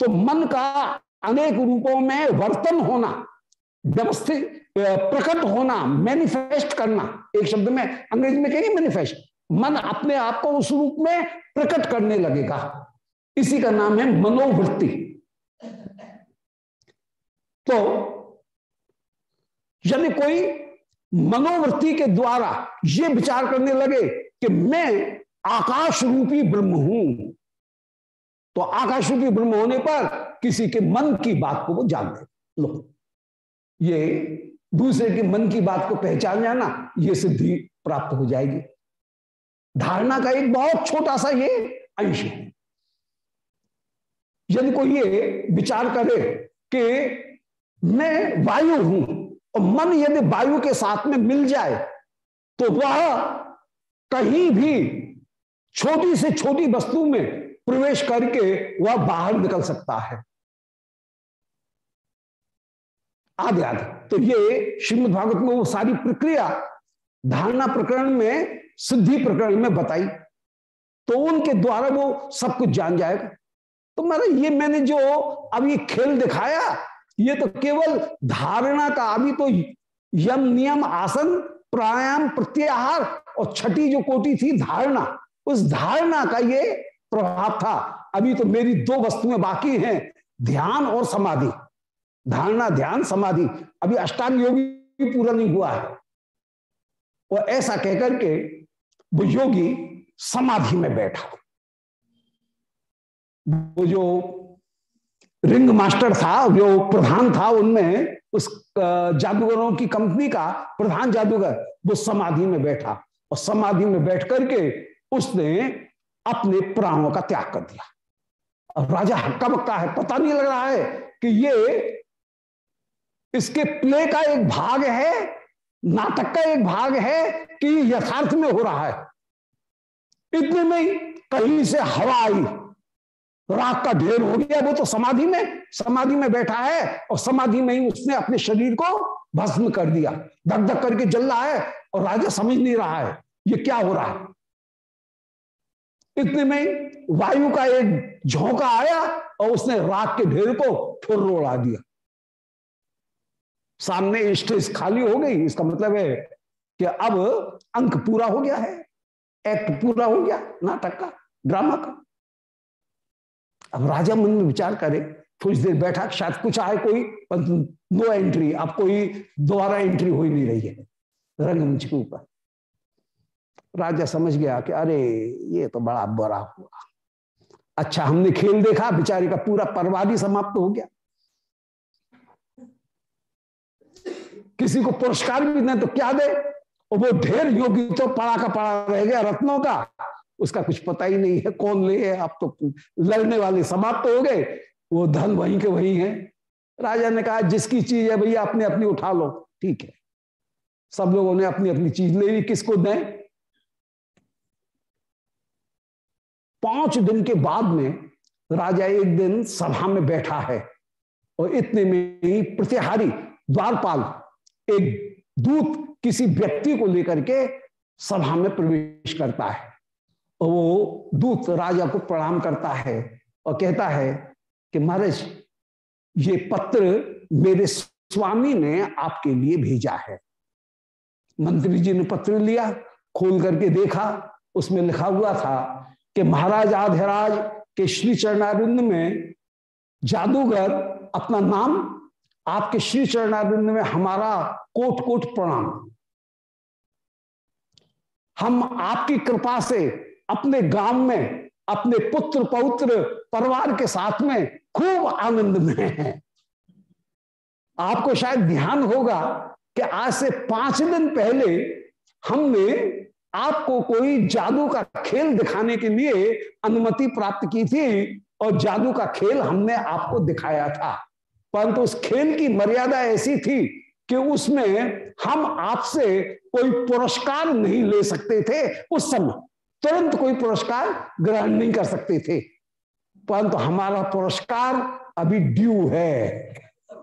तो मन का अनेक रूपों में वर्तन होना, व्यवस्थित प्रकट होना मैनिफेस्ट करना, एक शब्द में, अंग्रेज़ी में कहेंगे मैनिफेस्ट मन अपने आप को उस रूप में प्रकट करने लगेगा। इसी का नाम है मनोवृत्ति। तो यदि कोई मनोवृत्ति के द्वारा ये विचार करने लगे कि मैं आकाश रूपी ब्रह्म हूँ तो आकाश रूपी ब्रह्म होने पर किसी के मन की बात को वो जान दे लो, ये दूसरे के मन की बात को पहचान जाना, ये सिद्धि प्राप्त हो जाएगी। धारणा का एक बहुत छोटा सा ये अंश है। यदि कोई ये विचार करे कि मैं वायु हूँ और मन यदि वायु के साथ में मिल जाए तो वह कहीं भी छोटी से छोटी वस्तु में प्रवेश करके वह बाहर निकल सकता है। आदि आदि तो ये श्रीमद भागवत में वो सारी प्रक्रिया धारणा प्रकरण में, सिद्धि प्रकरण में बताई। तो उनके द्वारा वो सब कुछ जान जाएगा। तो मेरा ये मैंने जो अब ये खेल दिखाया, ये तो केवल धारणा का, अभी तो यम नियम आसन, प्राणायाम, प्रत्याहार और छठी जो कोटि थी धारणा, उस धारणा का ये प्रभाव था। अभी तो मेरी दो वस्तुएँ बाकी हैं, ध्यान और समाधि। धारणा, ध्यान, समाधि। अभी अष्टांग योगी पूरा नहीं हुआ है। और ऐसा कहकर के वो योगी समाधि में बैठा। वो जो रिंग मास्टर था, जो प्रधान था उनमें, उस जादूगरों की कंपनी का प्रधान जादूगर, वो समाधि में बैठा। और समाधि में बैठ करके उसने अपने प्राणों का त्याग कर दिया। और राजा हक्का बक्का है, पता नहीं लग रहा है कि ये इसके प्ले का एक भाग है, नाटक का एक भाग है कि यथार्थ में हो रहा है। इतने में कहीं से हवा आई। राग का ढेर हो गया, वो तो समाधि में समाधि में बैठा है और समाधि में ही उसने अपने शरीर को भस्म कर दिया। धक धक करके जल रहा है और राजा समझ नहीं रहा है, ये क्या हो रहा है? इतने में वायु का एक झोंका आया और उसने राग के ढेर को फुर उड़ा दिया। सामने स्टेज खाली हो गई, इसका मतलब है कि अब अंक पूरा हो गया है, एक्ट पूरा हो गया, नाटक का ड्रामा का। अब राजा मन में विचार करे कुछ देर बैठा, शायद कुछ आए कोई नो एंट्री अब कोई दोबारा एंट्री हो ही नहीं रही है, रंगमंच के ऊपर। राजा समझ गया कि अरे, ये तो बड़ा बुरा हुआ। अच्छा हमने खेल देखा, बेचारी का पूरा परवादी समाप्त हो गया। किसी को पुरस्कार भी दें तो क्या दे? और वो ढेर योगी तो पड़ा का पड़ा रह गया रत्नों का। उसका कुछ पता ही नहीं है, कौन ले है? आप तो लड़ने वाले समाप्त तो हो गए। वो धन वहीं के वहीं है। राजा ने कहा, जिसकी चीज़ है भैया, अपने अपनी उठा लो। ठीक है। सब लोगों ने अपनी अपनी चीज़ ले ली। किसको दें? पाँच दिन के बाद में राजा एक दिन सभा में बैठा है और इतने में ही प्रतिहारी द्वारपाल, एक दूत किसी व्यक्ति को लेकर के सभा में प्रवेश करता है। और वो दूत राजा को प्रणाम करता है और कहता है कि महाराज, ये पत्र मेरे स्वामी ने आपके लिए भेजा है। मंत्री जी ने पत्र लिया, खोल करके देखा, उसमें लिखा हुआ था कि महाराज आधराज के श्री चरणारिंद में जादूगर अपना नाम, आपके श्री चरणारिंद में हमारा कोट कोट प्रणाम। हम आपकी कृपा से अपने गाँव में, अपने पुत्र पौत्र परिवार के साथ में खूब आनंद में है। आपको शायद ध्यान होगा कि आज से पाँच दिन पहले हमने आपको कोई जादू का खेल दिखाने के लिए अनुमति प्राप्त की थी और जादू का खेल हमने आपको दिखाया था। परंतु उस खेल की मर्यादा ऐसी थी कि उसमें हम आपसे कोई पुरस्कार नहीं ले सकते थे उस समय। तुरंत कोई पुरस्कार ग्रहण नहीं कर सकते थे। परंतु हमारा पुरस्कार अभी ड्यू है। [LAUGHS]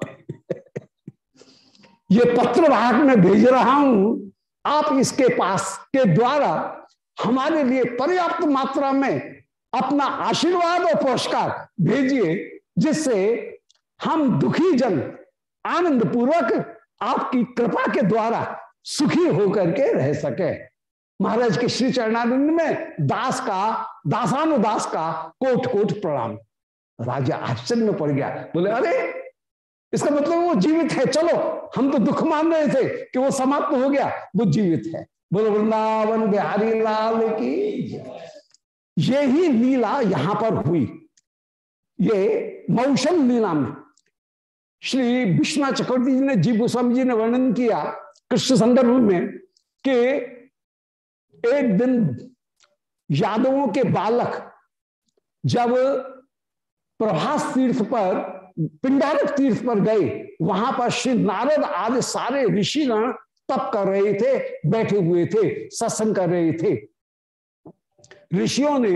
ये पत्र भाग में भेज रहा हूँ। आप इसके पास के द्वारा हमारे लिए पर्याप्त मात्रा में अपना आशीर्वाद और पुरस्कार भेजिए, जिससे हम दुखी जन आनंद पूर्वक आपकी कृपा के द्वारा सुखी होकर के रह सके। महाराज के श्री चरणानंद में दास का, दासानुदास का कोट कोट प्रणाम। राजा आश्चर्य में पड़ गया। बोले, अरे, इसका मतलब वो जीवित है, चलो, हम तो दुख मान रहे थे कि वो समाप्त हो गया, वो जीवित है। बोलो, वृंदावन बिहारी लाल की ये ही लीला यहाँ पर हुई। ये मौसम लीला में श्री विश्वनाथ चक्रवर्ती जी ने, जी गोस्वामी जी ने वर्णन किया कृष्ण संदर्भ में कि एक दिन यादवों के बालक जब प्रभास तीर्थ पर पिंडारक तीर्थ पर गए, वहाँ पर श्री नारद आदि सारे ऋषिगण तप कर रहे थे, बैठे हुए थे, सत्संग कर रहे थे। ऋषियों ने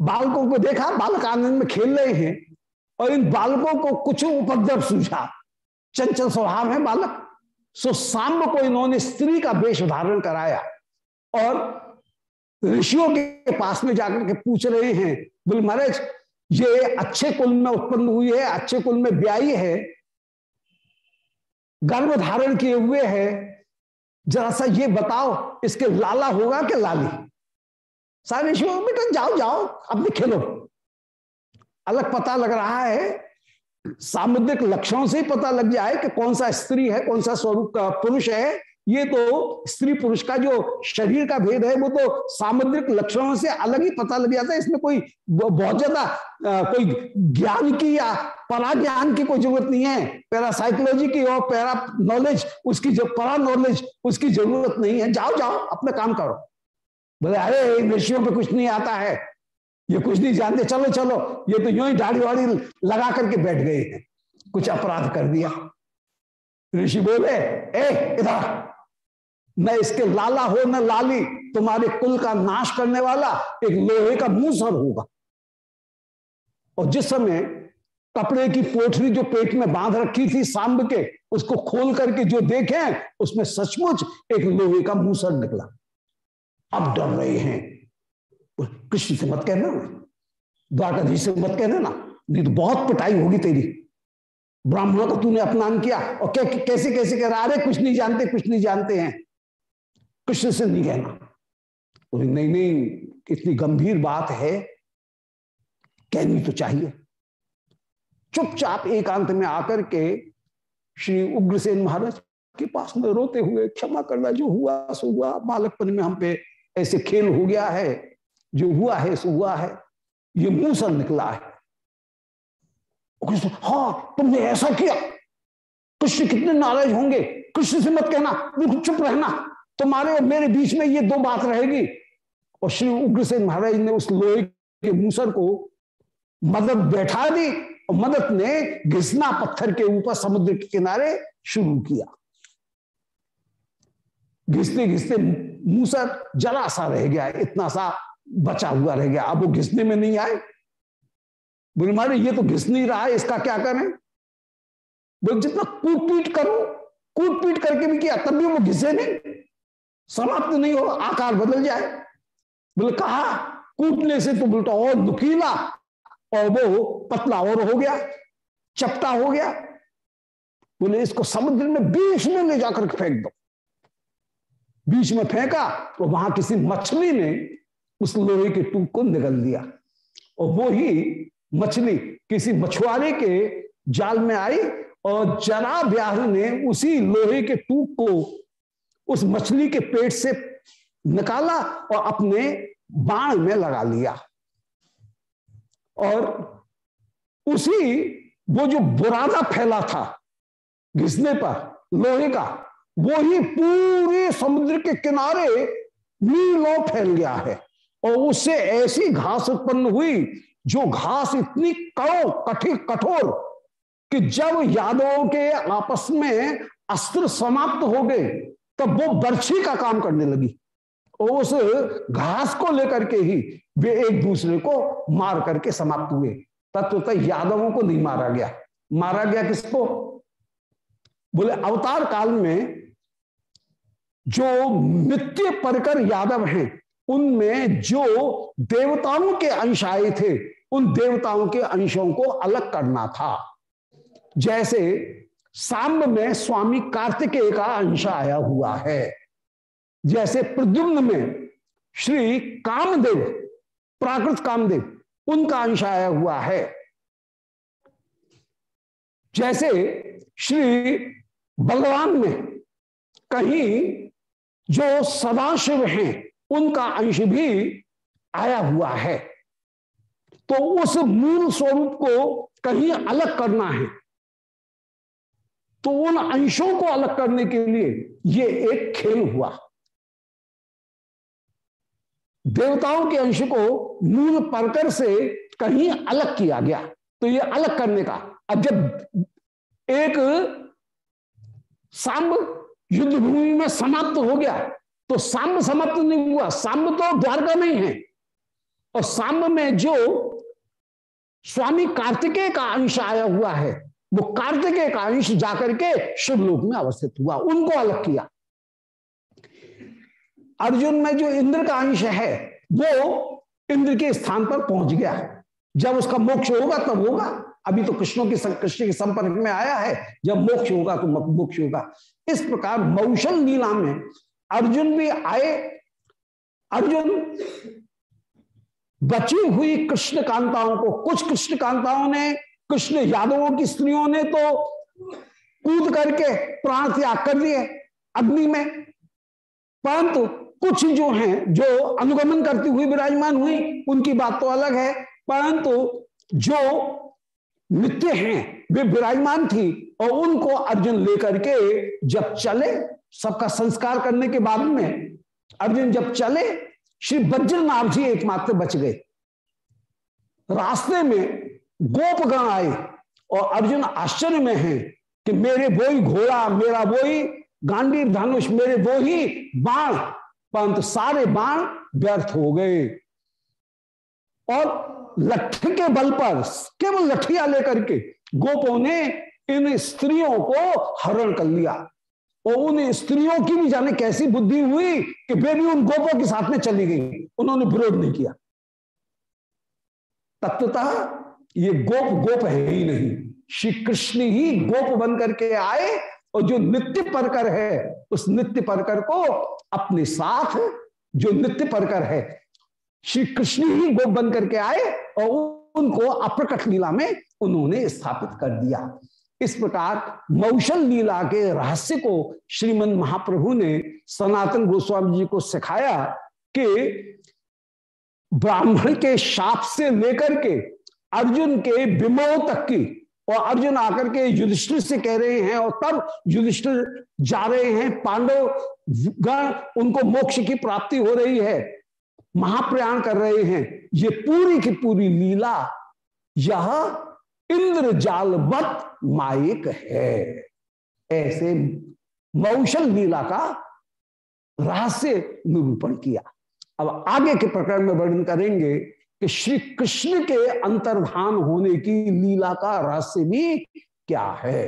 बालकों को देखा, बालक आनंद में खेल रहे हैं, और इन बालकों को कुछ उपद्रव सूझा। चंचल स्वभाव है बालक। सो सांब को इन्होंने स्त्री का वेश धारण कराया और ऋषियों के पास में जाकर के पूछ रहे हैं, बोले, महाराज, ये अच्छे कुल में उत्पन्न हुई है, अच्छे कुल में ब्याई है, गर्भ धारण किए हुए है, जरा सा ये बताओ, इसके लाला होगा कि लाली? सारे ऋषियों बेटा जाओ जाओ, अपने खेलो। अलग पता लग रहा है सामुद्रिक लक्षणों से ही पता लग जाए कि कौन सा स्त्री है, कौन सा स्वरूप का पुरुष है। ये तो स्त्री पुरुष का जो शरीर का भेद है, वो तो सामुद्रिक लक्षणों से अलग ही पता लग जाता है। इसमें कोई बहुत ज़्यादा कोई ज्ञान की या परा ज्ञान की कोई ज़रूरत नहीं है। पैरा साइकोलॉजी की और पैरा नॉलेज, उसकी जो परा नॉलेज, उसकी ज़रूरत नहीं है। जाओ जाओ, अपना काम करो। बोले, अरे ऋषियों पे कुछ नहीं आता है। ये कुछ नहीं जानते, चलो चलो। ये तो यूँ ही दाढ़ी वाड़ी लगा करके बैठ गए हैं। कुछ अपराध कर दिया। ऋषि बोले, ए, इधर, न इसके लाला हो, न लाली। तुम्हारे कुल का नाश करने वाला एक लोहे का मूसर होगा। और जिस समय कपड़े की पोठरी जो पेट में बाँध रखी थी सांब के, उसको खोल करके जो देखे, उसमें सचमुच एक लोहे का मूसर निकला। अब डर रहे हैं। कृष्ण से मत कहना। द्वारकाधीश से मत कहना ना। नहीं तो बहुत पिटाई होगी तेरी। ब्राह्मणों को तूने अपमान किया और क्या कैसे कैसे कह रहा अरे, कुछ नहीं जानते, कुछ नहीं जानते हैं। कृष्ण से नहीं कहना। नहीं नहीं, इतनी गंभीर बात है। कहनी तो चाहिए। चुपचाप एकांत में आकर के श्री उग्रसेन महाराज के पास में रोते हुए क्षमा करना जो हुआ, सो हुआ। बालकपन में हम पे ऐसे खेल हो गया है। जो हुआ है, सो हुआ है। ये मुँह से निकला है। हाँ तुमने ऐसा किया। कृष्ण कितने नाराज़ होंगे। कृष्ण से मत कहना बिल्कुल चुप रहना। तुम्हारे और मेरे बीच में ये दो बात रहेगी। और श्री उग्रसेन महाराज ने उस लोहे के मूसर को मदद बैठा दी और मदद ने घिसना पत्थर के ऊपर समुद्र के किनारे शुरू किया। घिसते घिसते मूसर जरा सा रह गया। इतना सा बचा हुआ रह गया। अब वो घिसने में नहीं आए। बोले, मारे, ये तो घिस नहीं रहा है, इसका क्या करें? बोले, जितना कूट पीट करो कूट पीट करके भी किया, तब भी वो घिसे नहीं। समाप्त नहीं हो, आकार बदल जाए। बोले, कहा? कूटने से तो उल्टा और दुखीला। और वो पतला और हो गया, चपटा हो गया। बोले, इसको समुद्र में बीच में ले जाकर फेंक दो। बीच में फेंका तो वहाँ किसी मछली ने उस लोहे के टूक को निगल दिया। और वो ही मछली किसी मछुआरे के जाल में आई और जरा ब्याह ने उसी लोहे के टूक को उस मछली के पेट से निकाला और अपने बाण में लगा लिया। और उसी वो जो बुरादा फैला था घिसने पर लोहे का, वो ही पूरे समुद्र के किनारे मीलों फैल गया है। और उससे ऐसी घास उत्पन्न हुई, जो घास इतनी कड़ो, कठिन, कठोर, कि जब यादवों के आपस में अस्त्र समाप्त हो गए, तब वो बर्छी का काम करने लगी। और उस घास को लेकर के ही वे एक दूसरे को मार करके समाप्त हुए। तत्वतः यादवों को नहीं मारा गया। मारा गया किसको? बोले, अवतार काल में जो नित्य परकर यादव हैं उनमें जो देवताओं के अंश आए थे, उन देवताओं के अंशों को अलग करना था। जैसे सांब में स्वामी कार्तिकेय का अंश आया हुआ है, जैसे प्रद्युम्न में श्री कामदेव, प्राकृत कामदेव, उनका अंश आया हुआ है। जैसे श्री बलवान में कहीं जो सदाशिव हैं उनका अंश भी आया हुआ है। तो उस मूल स्वरूप को कहीं अलग करना है। तो उन अंशों को अलग करने के लिए ये एक खेल हुआ। देवताओं के अंश को मूल परकर से कहीं अलग किया गया। तो ये अलग करने का। अब जब एक सांब युद्ध भूमि में समाप्त हो गया तो सांब समाप्त नहीं हुआ। सांब तो द्वारका में ही है। और सांब में जो स्वामी कार्तिकेय का अंश आया हुआ है, वो कार्तिकेय का अंश जाकर के शिवलोक में अवस्थित हुआ। उनको अलग किया। अर्जुन में जो इंद्र का अंश है, वो इंद्र के स्थान पर पहुँच गया। जब उसका मोक्ष होगा, तब होगा। अभी तो कृष्णों के कृष्ण के संपर्क में आया है। जब मोक्ष होगा तो मोक्ष होगा। इस प्रकार मौशल लीला में अर्जुन भी आए, अर्जुन बची हुई कृष्ण कांताओं को। कुछ कृष्ण कांताओं ने, कृष्ण यादवों की स्त्रियों ने तो कूद करके प्राण त्याग कर दिए अग्नि में। परंतु कुछ जो हैं, जो अनुगमन करती हुई विराजमान हुई, उनकी बात तो अलग है। परंतु जो नित्य हैं, वे विराजमान थी और उनको अर्जुन लेकर के जब चले सबका संस्कार करने के बाद में अर्जुन जब चले, श्री बज्रनाभ जी एकमात्र बच गए। रास्ते में गोपगण आए और अर्जुन आश्चर्य में है कि मेरे बोई घोड़ा, मेरा बोई गांडी धनुष, मेरे वो ही बाण, परंतु सारे बाण व्यर्थ हो गए। और लट्ठी के बल पर केवल लठिया लेकर के गोपों ने इन स्त्रियों को हरण कर लिया। और उन स्त्रियों की भी जाने कैसी बुद्धि हुई कि वे भी उन गोपों के साथ में चली गई। उन्होंने विरोध नहीं किया। तत्वतः, ये गोप गोप है ही नहीं। श्री कृष्ण ही गोप बन करके आए और जो नित्य परकर है, उस नित्य परकर को अपने साथ जो नित्य परकर है, श्री कृष्ण ही गोप बन करके आए और उनको अप्रकट लीला में उन्होंने स्थापित कर दिया। इस प्रकार मौशल लीला के रहस्य को श्रीमद महाप्रभु ने सनातन गोस्वामी जी को सिखाया कि ब्राह्मण के शाप से लेकर के अर्जुन के विमोह तक की, और अर्जुन आकर के युधिष्ठिर से कह रहे हैं, और तब युधिष्ठिर जा रहे हैं, पांडव गण उनको मोक्ष की प्राप्ति हो रही है। महाप्रयाण कर रहे हैं। ये पूरी की पूरी लीला, यह इंद्र जालवत माइक है। ऐसे मौशल लीला का रहस्य निरूपण किया। अब आगे के प्रकरण में वर्णन करेंगे कि श्री कृष्ण के अंतर्धान होने की लीला का रहस्य भी क्या है?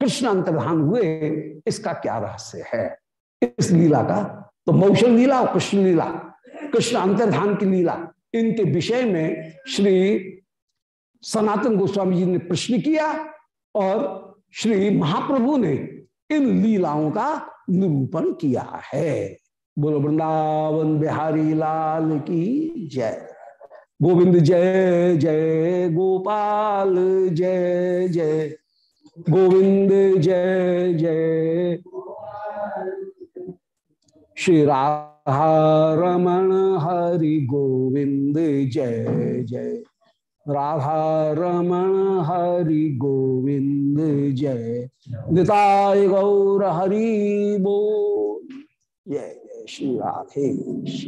कृष्ण अंतर्धान हुए, इसका क्या रहस्य है? इस लीला का तो मौसम लीला और कृष्ण लीला, कृष्ण अंतर्धान की लीला, इनके विषय में श्री सनातन गोस्वामी जी ने प्रश्न किया और श्री महाप्रभु ने इन लीलाओं का निरूपण किया है। बोलो, वृंदावन बिहारी लाल की जय। गोविंद जय जय गोपाल, जय जय। गोविंद जय जय। श्री राधा रमण हरि गोविंद जय जय। राधा रमण हरि गोविंद जय। निताय गौर हरि बो जय जय श्री राधे।